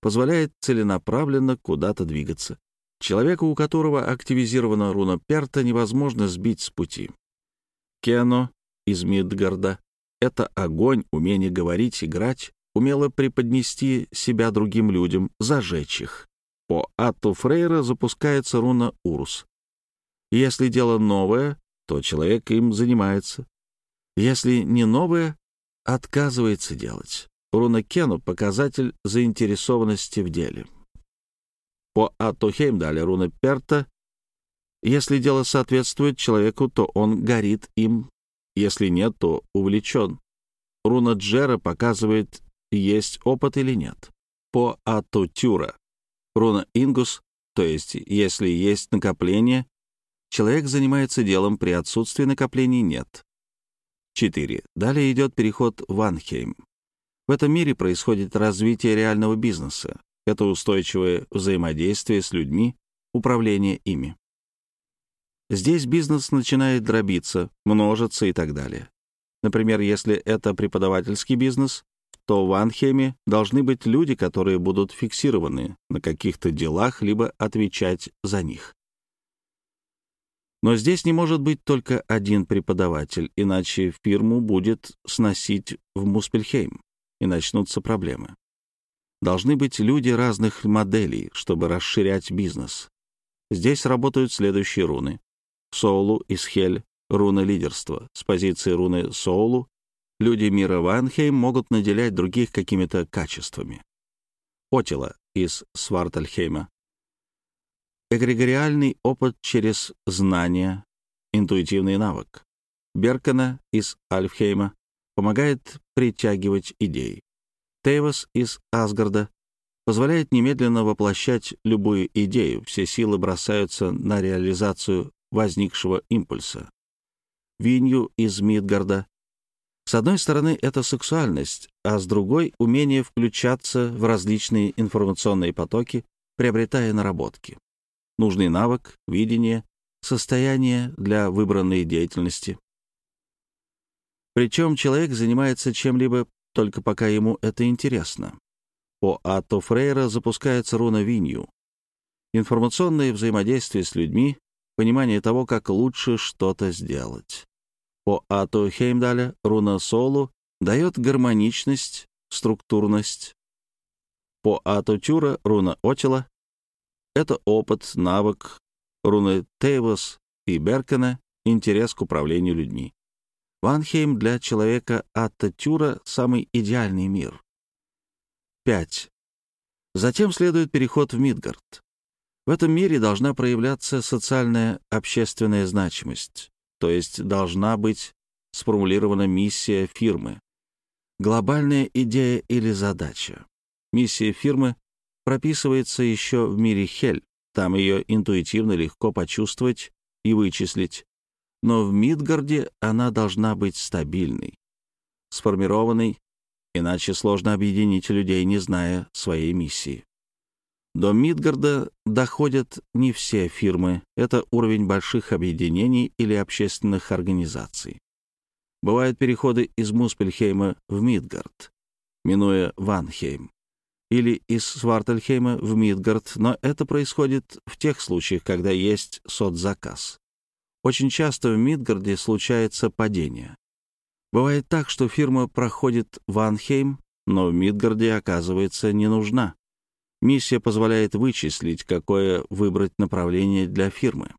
позволяет целенаправленно куда-то двигаться. Человека, у которого активизирована руна Перта, невозможно сбить с пути. Кено из Мидгарда — это огонь, умение говорить, играть, умело преподнести себя другим людям, зажечь их. По Ату Фрейра запускается руна Урус. Если дело новое, то человек им занимается. Если не новое, отказывается делать. Руна Кену — показатель заинтересованности в деле. По Ату Хеймдале руна Перта — если дело соответствует человеку, то он горит им. Если нет, то увлечен. Руна Джера показывает, есть опыт или нет. По Ату Тюра руна Ингус, то есть если есть накопление, Человек занимается делом, при отсутствии накоплений нет. 4. Далее идет переход в Анхейм. В этом мире происходит развитие реального бизнеса. Это устойчивое взаимодействие с людьми, управление ими. Здесь бизнес начинает дробиться, множиться и так далее. Например, если это преподавательский бизнес, то в Анхеме должны быть люди, которые будут фиксированы на каких-то делах, либо отвечать за них. Но здесь не может быть только один преподаватель, иначе фирму будет сносить в Муспельхейм, и начнутся проблемы. Должны быть люди разных моделей, чтобы расширять бизнес. Здесь работают следующие руны. Соулу, Исхель, руна лидерства. С позиции руны Соулу люди мира Ванхейм могут наделять других какими-то качествами. Отила из Свартальхейма эгрегориальный опыт через знания, интуитивный навык. Беркана из Альфхейма помогает притягивать идеи. Тейвас из Асгарда позволяет немедленно воплощать любую идею, все силы бросаются на реализацию возникшего импульса. Винью из Мидгарда. С одной стороны, это сексуальность, а с другой — умение включаться в различные информационные потоки, приобретая наработки нужный навык, видение, состояние для выбранной деятельности. Причем человек занимается чем-либо только пока ему это интересно. По Ато Фрейра запускается руна Винью. Информационное взаимодействие с людьми, понимание того, как лучше что-то сделать. По Ато Хеймдаля руна Солу дает гармоничность, структурность. По Ато Тюра руна Отила это опыт, навык руны Тейвос и Беркена, интерес к управлению людьми. Ванхейм для человека Атта Тюра — самый идеальный мир. 5. Затем следует переход в Мидгард. В этом мире должна проявляться социальная общественная значимость, то есть должна быть сформулирована миссия фирмы, глобальная идея или задача. Миссия фирмы прописывается еще в мире Хель. Там ее интуитивно легко почувствовать и вычислить. Но в Мидгарде она должна быть стабильной, сформированной, иначе сложно объединить людей, не зная своей миссии. До Мидгарда доходят не все фирмы, это уровень больших объединений или общественных организаций. Бывают переходы из Муспельхейма в Мидгард, минуя Ванхейм или из Свартельхейма в Мидгард, но это происходит в тех случаях, когда есть соцзаказ. Очень часто в Мидгарде случается падение. Бывает так, что фирма проходит в Анхейм, но в Мидгарде оказывается не нужна. Миссия позволяет вычислить, какое выбрать направление для фирмы.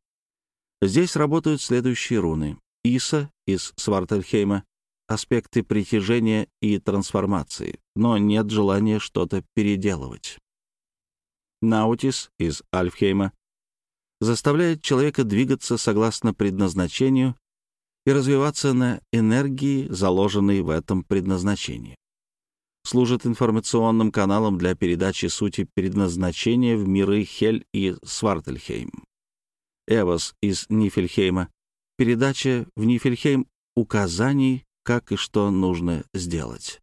Здесь работают следующие руны. Иса из Свартельхейма аспекты притяжения и трансформации, но нет желания что-то переделывать. Наутис из Альфхейма заставляет человека двигаться согласно предназначению и развиваться на энергии, заложенной в этом предназначении. Служит информационным каналом для передачи сути предназначения в миры Хель и Свартельхейм. Эвос из Нифельхейма. Передача в Нифельхейм указаний, как и что нужно сделать.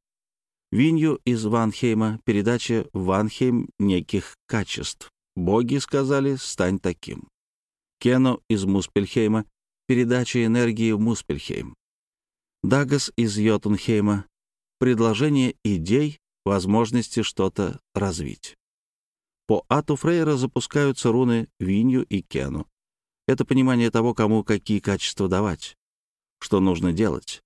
Винью из Ванхейма. Передача Ванхейм неких качеств. Боги сказали «стань таким». Кено из Муспельхейма передача энергии в Муспельхейм. Дагас из Йотунхейма предложение идей, возможности что-то развить. По Ату Фрейра запускаются руны Винью и Кену. Это понимание того, кому какие качества давать, что нужно делать.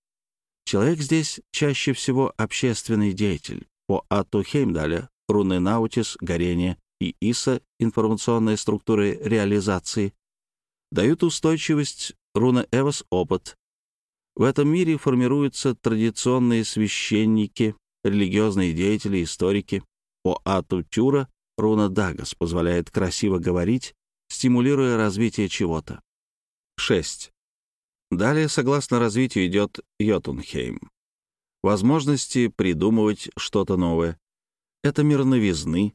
Человек здесь чаще всего общественный деятель. По Ату Хеймдаля руны Наутис, горение и Иса, информационные структуры реализации, дают устойчивость руна Эвос — опыт. В этом мире формируются традиционные священники, религиозные деятели, историки. По Ату Тюра руна Дагас позволяет красиво говорить, стимулируя развитие чего-то. 6. Далее, согласно развитию, идет Йотунхейм. Возможности придумывать что-то новое. Это мир новизны,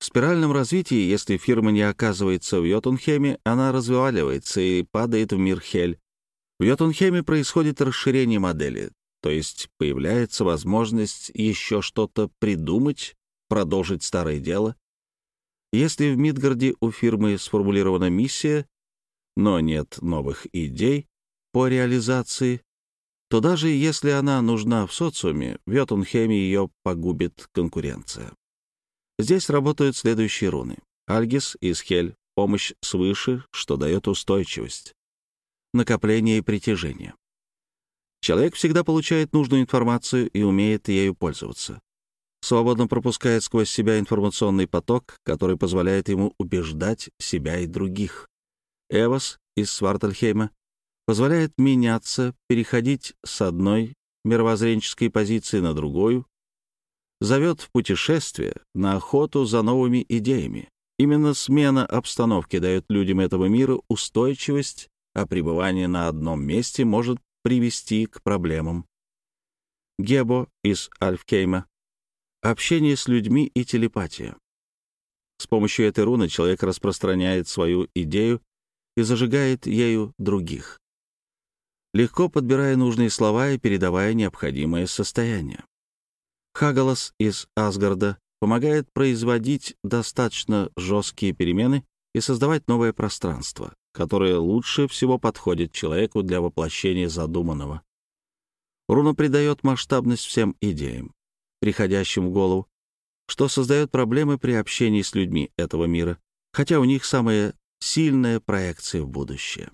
в спиральном развитии, если фирма не оказывается в Йотунхеме, она разваливается и падает в мир Хель. В Йотунхеме происходит расширение модели, то есть появляется возможность еще что-то придумать, продолжить старое дело. Если в Мидгарде у фирмы сформулирована миссия, но нет новых идей по реализации, то даже если она нужна в социуме, в Йотунхеме ее погубит конкуренция. Здесь работают следующие руны. Альгис и Схель — помощь свыше, что дает устойчивость. Накопление и притяжение. Человек всегда получает нужную информацию и умеет ею пользоваться. Свободно пропускает сквозь себя информационный поток, который позволяет ему убеждать себя и других. Эвос из Свартельхейма позволяет меняться, переходить с одной мировоззренческой позиции на другую, зовет в путешествие, на охоту за новыми идеями. Именно смена обстановки дает людям этого мира устойчивость, а пребывание на одном месте может привести к проблемам. Гебо из Альфкейма. Общение с людьми и телепатия. С помощью этой руны человек распространяет свою идею и зажигает ею других, легко подбирая нужные слова и передавая необходимое состояние. Хагалас из Асгарда помогает производить достаточно жесткие перемены и создавать новое пространство, которое лучше всего подходит человеку для воплощения задуманного. Руна придает масштабность всем идеям, приходящим в голову, что создает проблемы при общении с людьми этого мира, хотя у них самая сильная проекция в будущее.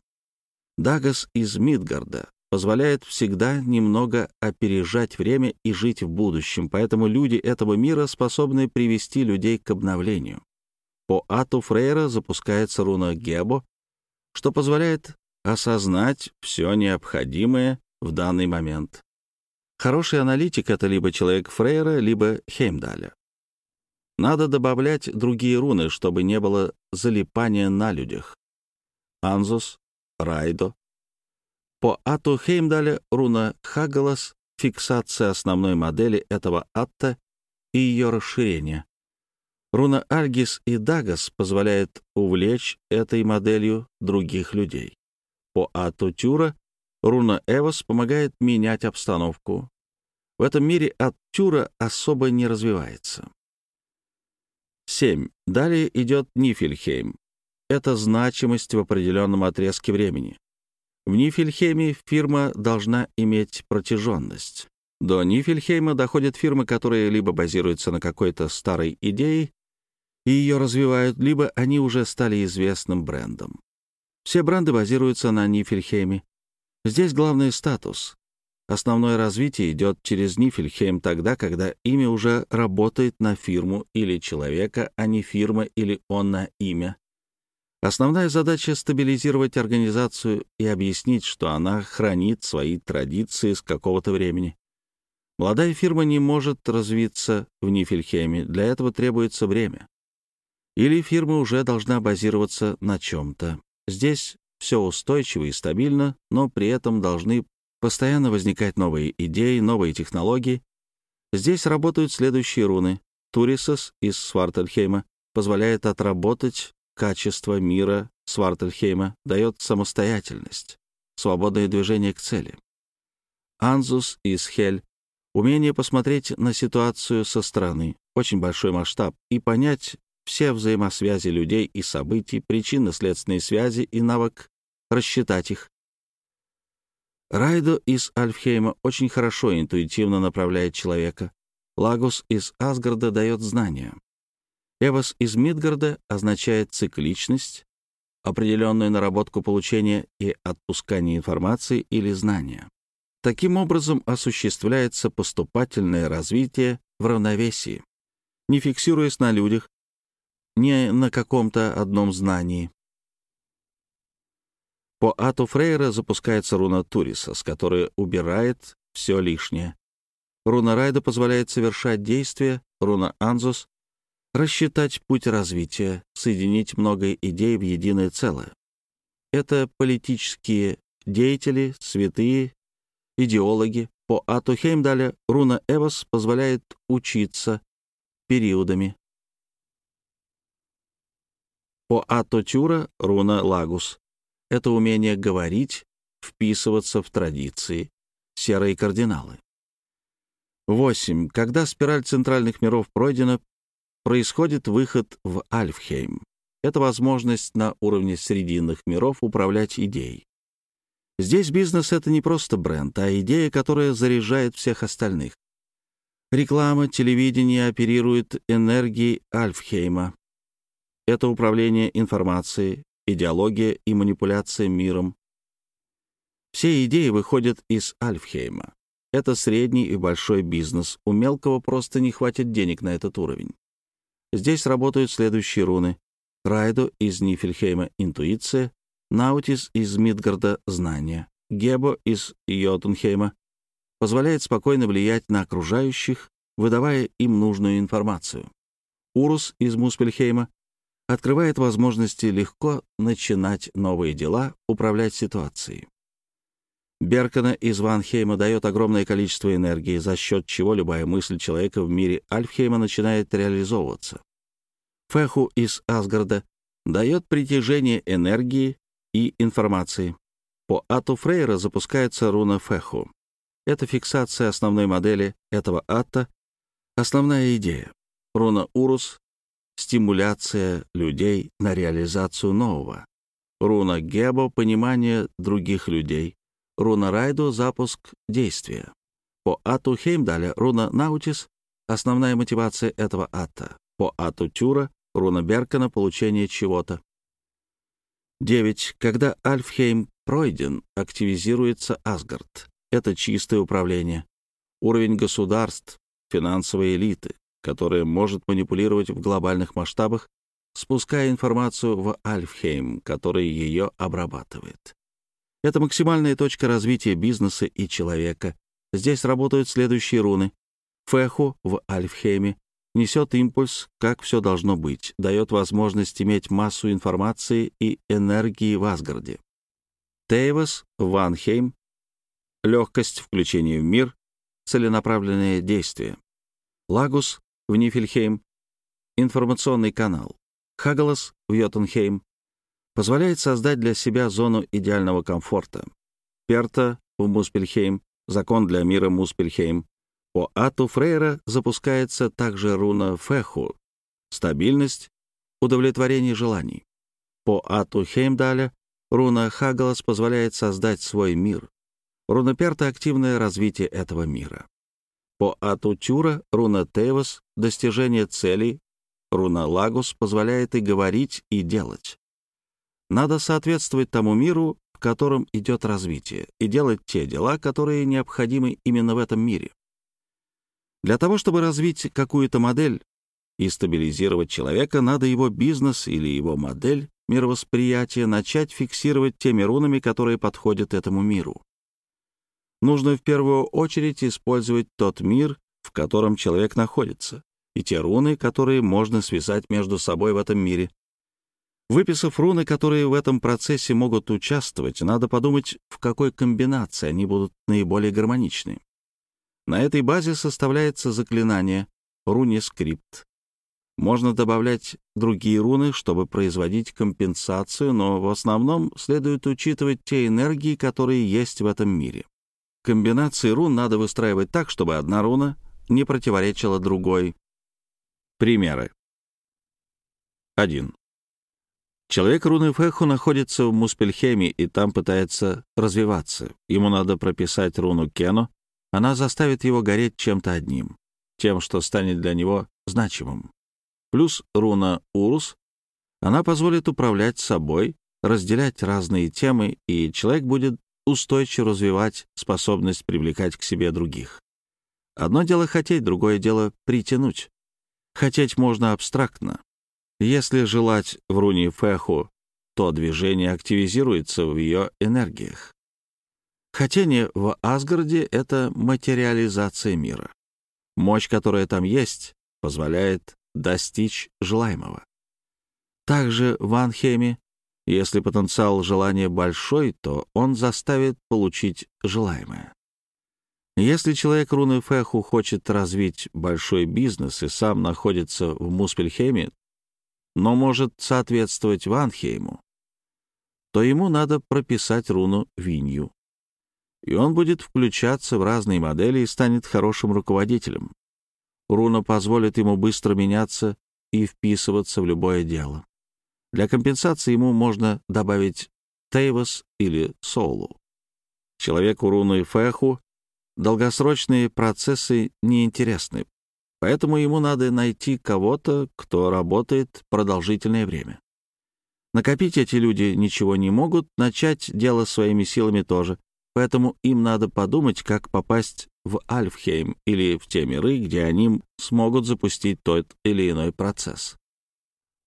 Дагас из Мидгарда позволяет всегда немного опережать время и жить в будущем, поэтому люди этого мира способны привести людей к обновлению. По Ату Фрейра запускается руна Гебо, что позволяет осознать все необходимое в данный момент. Хороший аналитик — это либо человек Фрейра, либо Хеймдаля. Надо добавлять другие руны, чтобы не было залипания на людях. Анзус, Райдо, по ату Хеймдаля руна Хагалас — фиксация основной модели этого атта и ее расширение. Руна Альгис и Дагас позволяет увлечь этой моделью других людей. По ату Тюра руна Эвос помогает менять обстановку. В этом мире от Тюра особо не развивается. 7. Далее идет Нифельхейм. Это значимость в определенном отрезке времени. В Нифельхейме фирма должна иметь протяженность. До Нифельхейма доходят фирмы, которые либо базируются на какой-то старой идее и ее развивают, либо они уже стали известным брендом. Все бренды базируются на Нифельхейме. Здесь главный статус. Основное развитие идет через Нифельхейм тогда, когда имя уже работает на фирму или человека, а не фирма или он на имя. Основная задача — стабилизировать организацию и объяснить, что она хранит свои традиции с какого-то времени. Молодая фирма не может развиться в Нифельхеме, для этого требуется время. Или фирма уже должна базироваться на чем-то. Здесь все устойчиво и стабильно, но при этом должны постоянно возникать новые идеи, новые технологии. Здесь работают следующие руны. Турисос из Свартельхейма позволяет отработать качество мира Свартельхейма, дает самостоятельность, свободное движение к цели. Анзус из Хель — умение посмотреть на ситуацию со стороны, очень большой масштаб, и понять все взаимосвязи людей и событий, причинно-следственные связи и навык рассчитать их. Райдо из Альфхейма очень хорошо интуитивно направляет человека. Лагус из Асгарда дает знания. Эвос из Мидгарда означает цикличность, определенную наработку получения и отпускания информации или знания. Таким образом осуществляется поступательное развитие в равновесии, не фиксируясь на людях, не на каком-то одном знании. По Ату Фрейра запускается руна Туриса, с которой убирает все лишнее. Руна Райда позволяет совершать действия, руна Анзус — рассчитать путь развития, соединить много идей в единое целое. Это политические деятели, святые, идеологи. По Ату Хеймдаля руна Эвос позволяет учиться периодами. По Атотюра руна Лагус — это умение говорить, вписываться в традиции, серые кардиналы. 8. Когда спираль центральных миров пройдена, происходит выход в Альфхейм. Это возможность на уровне срединных миров управлять идеей. Здесь бизнес — это не просто бренд, а идея, которая заряжает всех остальных. Реклама, телевидение оперирует энергией Альфхейма, это управление информацией, идеология и манипуляция миром. Все идеи выходят из Альфхейма. Это средний и большой бизнес. У мелкого просто не хватит денег на этот уровень. Здесь работают следующие руны. Райдо из Нифельхейма — интуиция, Наутис из Мидгарда — знание, Гебо из Йотунхейма позволяет спокойно влиять на окружающих, выдавая им нужную информацию. Урус из Муспельхейма открывает возможности легко начинать новые дела, управлять ситуацией. Беркана из Ванхейма дает огромное количество энергии, за счет чего любая мысль человека в мире Альфхейма начинает реализовываться. Феху из Асгарда дает притяжение энергии и информации. По Ату Фрейра запускается руна Феху. Это фиксация основной модели этого ата, основная идея. Руна Урус стимуляция людей на реализацию нового. Руна Гебо — понимание других людей. Руна Райдо — запуск действия. По Ату Хеймдаля руна Наутис — основная мотивация этого ата. По Ату Тюра — руна Беркана — получение чего-то. 9. Когда Альфхейм пройден, активизируется Асгард. Это чистое управление. Уровень государств, финансовой элиты, которая может манипулировать в глобальных масштабах, спуская информацию в Альфхейм, который ее обрабатывает. Это максимальная точка развития бизнеса и человека. Здесь работают следующие руны. Феху в Альфхейме несет импульс, как все должно быть, дает возможность иметь массу информации и энергии в Асгарде. Тейвас, Ванхейм, легкость включения в мир, целенаправленное действие. Лагус в Нифельхейм, информационный канал. Хагалас в Йотунхейм позволяет создать для себя зону идеального комфорта. Перта в Муспельхейм, закон для мира Муспельхейм. По Ату Фрейра запускается также руна Феху, стабильность, удовлетворение желаний. По Ату Хеймдаля руна Хагалас позволяет создать свой мир. Руна Перта — активное развитие этого мира. По Ату Тюра руна Тевас — достижение целей, руна Лагус позволяет и говорить, и делать. Надо соответствовать тому миру, в котором идет развитие, и делать те дела, которые необходимы именно в этом мире. Для того, чтобы развить какую-то модель и стабилизировать человека, надо его бизнес или его модель мировосприятия начать фиксировать теми рунами, которые подходят этому миру нужно в первую очередь использовать тот мир, в котором человек находится, и те руны, которые можно связать между собой в этом мире. Выписав руны, которые в этом процессе могут участвовать, надо подумать, в какой комбинации они будут наиболее гармоничны. На этой базе составляется заклинание руне-скрипт. Можно добавлять другие руны, чтобы производить компенсацию, но в основном следует учитывать те энергии, которые есть в этом мире. Комбинации рун надо выстраивать так, чтобы одна руна не противоречила другой. Примеры. 1. Человек руны Феху находится в Муспельхеме и там пытается развиваться. Ему надо прописать руну Кену. Она заставит его гореть чем-то одним, тем, что станет для него значимым. Плюс руна Урус. Она позволит управлять собой, разделять разные темы, и человек будет устойчиво развивать способность привлекать к себе других. Одно дело хотеть, другое дело притянуть. Хотеть можно абстрактно, если желать в руне Феху, то движение активизируется в ее энергиях. Хотение в Асгарде — это материализация мира. Мощь, которая там есть, позволяет достичь желаемого. Также в Анхеме, если потенциал желания большой, то он заставит получить желаемое. Если человек руны Феху хочет развить большой бизнес и сам находится в Муспельхеме, но может соответствовать Ванхейму, то ему надо прописать руну Винью. И он будет включаться в разные модели и станет хорошим руководителем. Руна позволит ему быстро меняться и вписываться в любое дело. Для компенсации ему можно добавить Тейвас или Солу. Человеку руны Феху долгосрочные процессы неинтересны, Поэтому ему надо найти кого-то, кто работает продолжительное время. Накопить эти люди ничего не могут, начать дело своими силами тоже. Поэтому им надо подумать, как попасть в Альфхейм или в те миры, где они смогут запустить тот или иной процесс.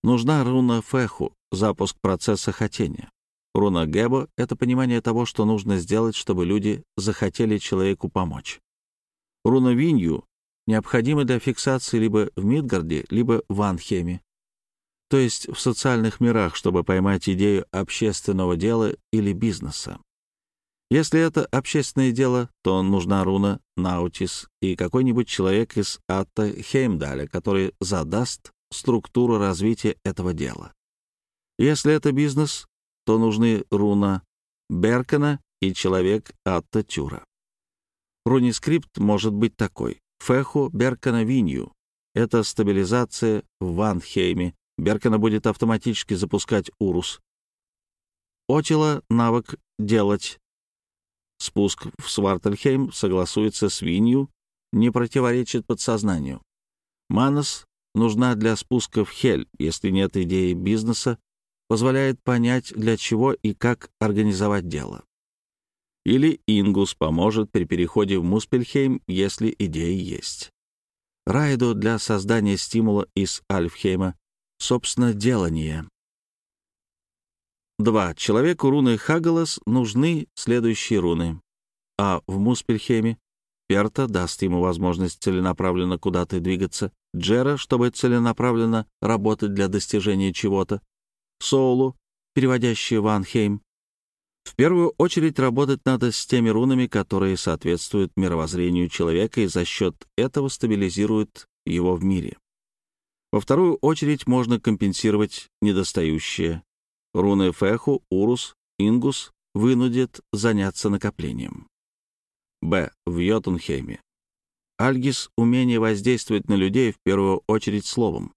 Нужна руна Феху, запуск процесса хотения. Руна Гебо — это понимание того, что нужно сделать, чтобы люди захотели человеку помочь. Руна Винью необходимы для фиксации либо в Мидгарде, либо в Анхеме, то есть в социальных мирах, чтобы поймать идею общественного дела или бизнеса. Если это общественное дело, то нужна руна Наутис и какой-нибудь человек из Атта Хеймдаля, который задаст структуру развития этого дела. Если это бизнес, то нужны руна Беркана и человек Атта Тюра. Рунискрипт может быть такой. Феху Беркана Винью. Это стабилизация в Ванхейме. Беркана будет автоматически запускать Урус. Отила навык «делать». Спуск в Свартельхейм согласуется с Винью, не противоречит подсознанию. Манос нужна для спуска в Хель, если нет идеи бизнеса, позволяет понять, для чего и как организовать дело. Или Ингус поможет при переходе в Муспельхейм, если идеи есть. Райду для создания стимула из Альфхейма, собственно, делание. 2. Человеку руны Хагалас нужны следующие руны. А в Муспельхейме Перта даст ему возможность целенаправленно куда-то двигаться, Джера, чтобы целенаправленно работать для достижения чего-то, Соулу, переводящий в Анхейм, в первую очередь работать надо с теми рунами, которые соответствуют мировоззрению человека и за счет этого стабилизируют его в мире. Во вторую очередь можно компенсировать недостающие. Руны Феху, Урус, Ингус вынудят заняться накоплением. Б. В Йотунхейме. Альгис — умение воздействовать на людей в первую очередь словом.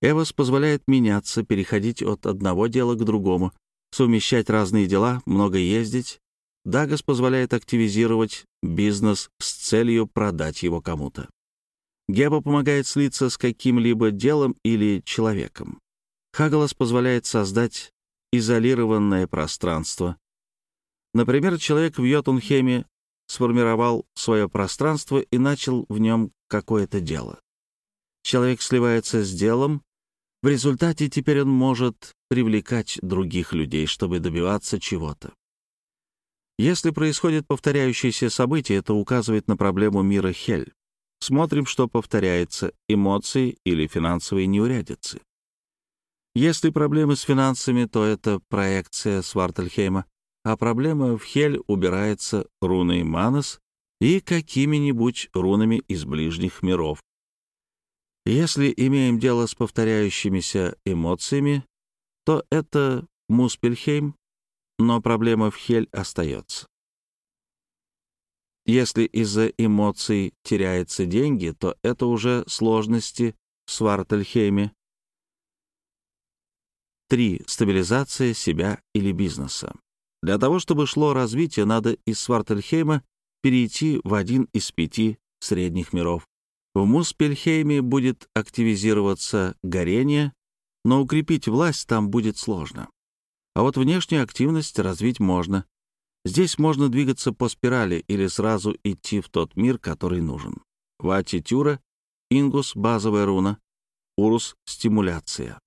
Эвос позволяет меняться, переходить от одного дела к другому, совмещать разные дела, много ездить. Дагас позволяет активизировать бизнес с целью продать его кому-то. Геба помогает слиться с каким-либо делом или человеком. Хагалас позволяет создать изолированное пространство. Например, человек в Йотунхеме сформировал свое пространство и начал в нем какое-то дело. Человек сливается с делом, в результате теперь он может привлекать других людей, чтобы добиваться чего-то. Если происходит повторяющееся событие, это указывает на проблему мира Хель. Смотрим, что повторяется — эмоции или финансовые неурядицы. Если проблемы с финансами, то это проекция Свартельхейма, а проблема в Хель убирается руной Манас и какими-нибудь рунами из ближних миров. Если имеем дело с повторяющимися эмоциями, то это Муспельхейм, но проблема в Хель остается. Если из-за эмоций теряются деньги, то это уже сложности в Свартельхейме. 3. Стабилизация себя или бизнеса. Для того, чтобы шло развитие, надо из Свартельхейма перейти в один из пяти средних миров. В Муспельхейме будет активизироваться горение, но укрепить власть там будет сложно. А вот внешнюю активность развить можно. Здесь можно двигаться по спирали или сразу идти в тот мир, который нужен. Вати Тюра, Ингус — базовая руна, Урус — стимуляция.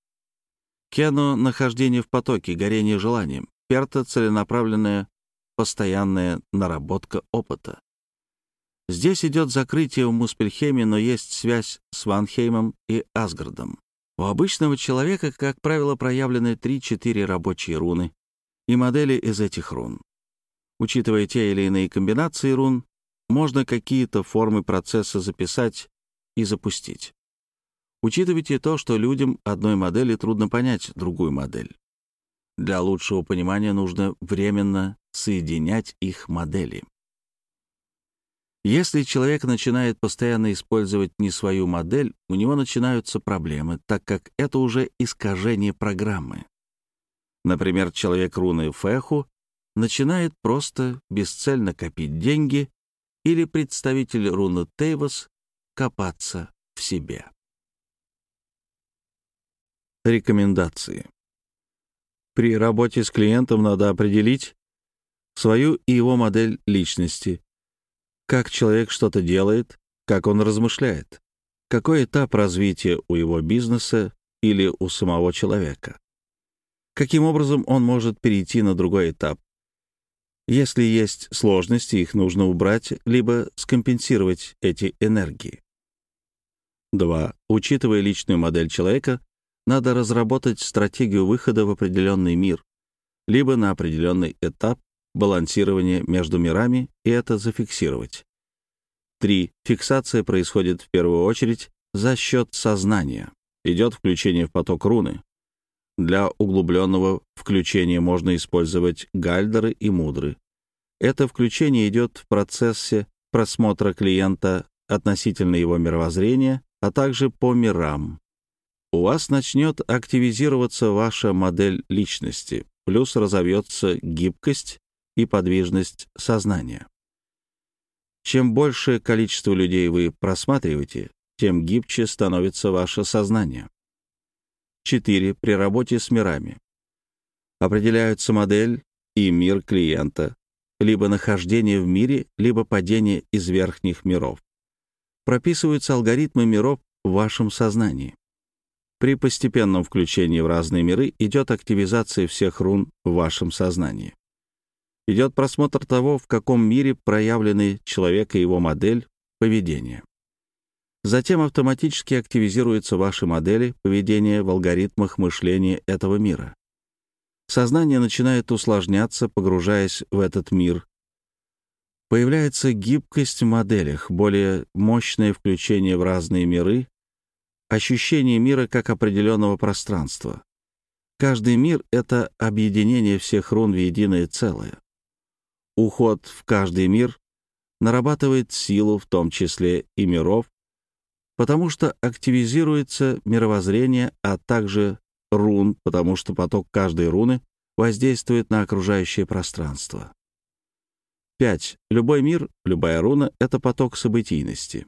Кено — нахождение в потоке, горение желанием. Перта — целенаправленная, постоянная наработка опыта. Здесь идет закрытие в Муспельхеме, но есть связь с Ванхеймом и Асгардом. У обычного человека, как правило, проявлены 3-4 рабочие руны и модели из этих рун. Учитывая те или иные комбинации рун, можно какие-то формы процесса записать и запустить. Учитывайте то, что людям одной модели трудно понять другую модель. Для лучшего понимания нужно временно соединять их модели. Если человек начинает постоянно использовать не свою модель, у него начинаются проблемы, так как это уже искажение программы. Например, человек руны Феху начинает просто бесцельно копить деньги или представитель руны Тейвос копаться в себе. Рекомендации. При работе с клиентом надо определить свою и его модель личности, как человек что-то делает, как он размышляет, какой этап развития у его бизнеса или у самого человека, каким образом он может перейти на другой этап, если есть сложности, их нужно убрать, либо скомпенсировать эти энергии. 2. Учитывая личную модель человека, надо разработать стратегию выхода в определенный мир, либо на определенный этап балансирования между мирами и это зафиксировать. 3. Фиксация происходит в первую очередь за счет сознания. Идет включение в поток руны. Для углубленного включения можно использовать гальдеры и мудры. Это включение идет в процессе просмотра клиента относительно его мировоззрения, а также по мирам. У вас начнет активизироваться ваша модель личности, плюс разовьется гибкость и подвижность сознания. Чем большее количество людей вы просматриваете, тем гибче становится ваше сознание. 4. При работе с мирами. Определяются модель и мир клиента, либо нахождение в мире, либо падение из верхних миров. Прописываются алгоритмы миров в вашем сознании. При постепенном включении в разные миры идет активизация всех рун в вашем сознании. Идет просмотр того, в каком мире проявлены человек и его модель поведения. Затем автоматически активизируются ваши модели поведения в алгоритмах мышления этого мира. Сознание начинает усложняться, погружаясь в этот мир. Появляется гибкость в моделях, более мощное включение в разные миры, ощущение мира как определенного пространства. Каждый мир — это объединение всех рун в единое целое. Уход в каждый мир нарабатывает силу, в том числе и миров, потому что активизируется мировоззрение, а также рун, потому что поток каждой руны воздействует на окружающее пространство. 5. Любой мир, любая руна — это поток событийности.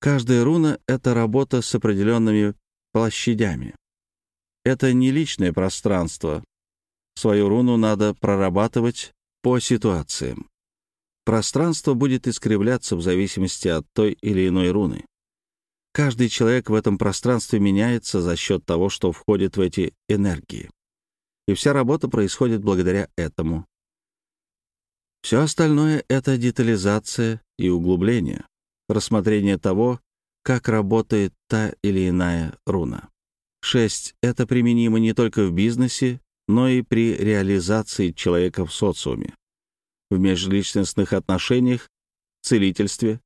Каждая руна — это работа с определенными площадями. Это не личное пространство. Свою руну надо прорабатывать по ситуациям. Пространство будет искривляться в зависимости от той или иной руны. Каждый человек в этом пространстве меняется за счет того, что входит в эти энергии. И вся работа происходит благодаря этому. Все остальное — это детализация и углубление, рассмотрение того, как работает та или иная руна. 6. Это применимо не только в бизнесе, но и при реализации человека в социуме, в межличностных отношениях, целительстве.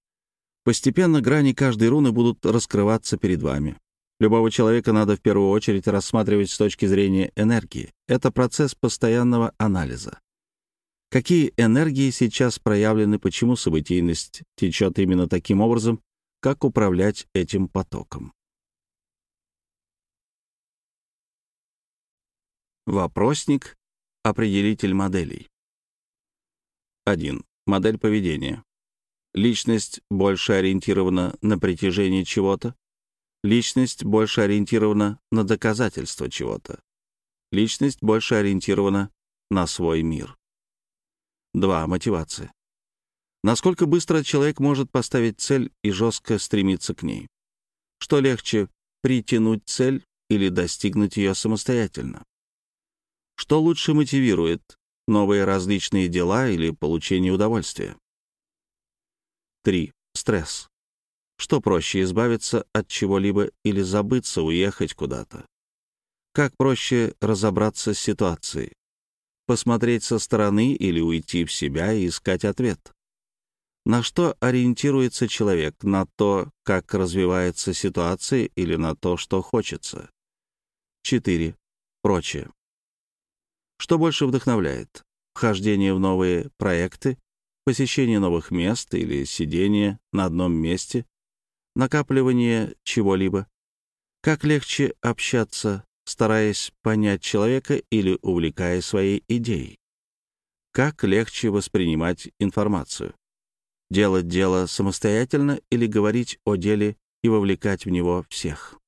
Постепенно грани каждой руны будут раскрываться перед вами. Любого человека надо в первую очередь рассматривать с точки зрения энергии. Это процесс постоянного анализа. Какие энергии сейчас проявлены, почему событийность течет именно таким образом, как управлять этим потоком. Вопросник. Определитель моделей. 1. Модель поведения. Личность больше ориентирована на притяжение чего-то. Личность больше ориентирована на доказательство чего-то. Личность больше ориентирована на свой мир. 2. Мотивация. Насколько быстро человек может поставить цель и жестко стремиться к ней? Что легче, притянуть цель или достигнуть ее самостоятельно? Что лучше мотивирует? Новые различные дела или получение удовольствия? 3. Стресс. Что проще, избавиться от чего-либо или забыться, уехать куда-то? Как проще разобраться с ситуацией? Посмотреть со стороны или уйти в себя и искать ответ? На что ориентируется человек? На то, как развивается ситуация или на то, что хочется? 4. Прочее. Что больше вдохновляет? Вхождение в новые проекты, посещение новых мест или сидение на одном месте, накапливание чего-либо? Как легче общаться, стараясь понять человека или увлекая своей идеей? Как легче воспринимать информацию? Делать дело самостоятельно или говорить о деле и вовлекать в него всех?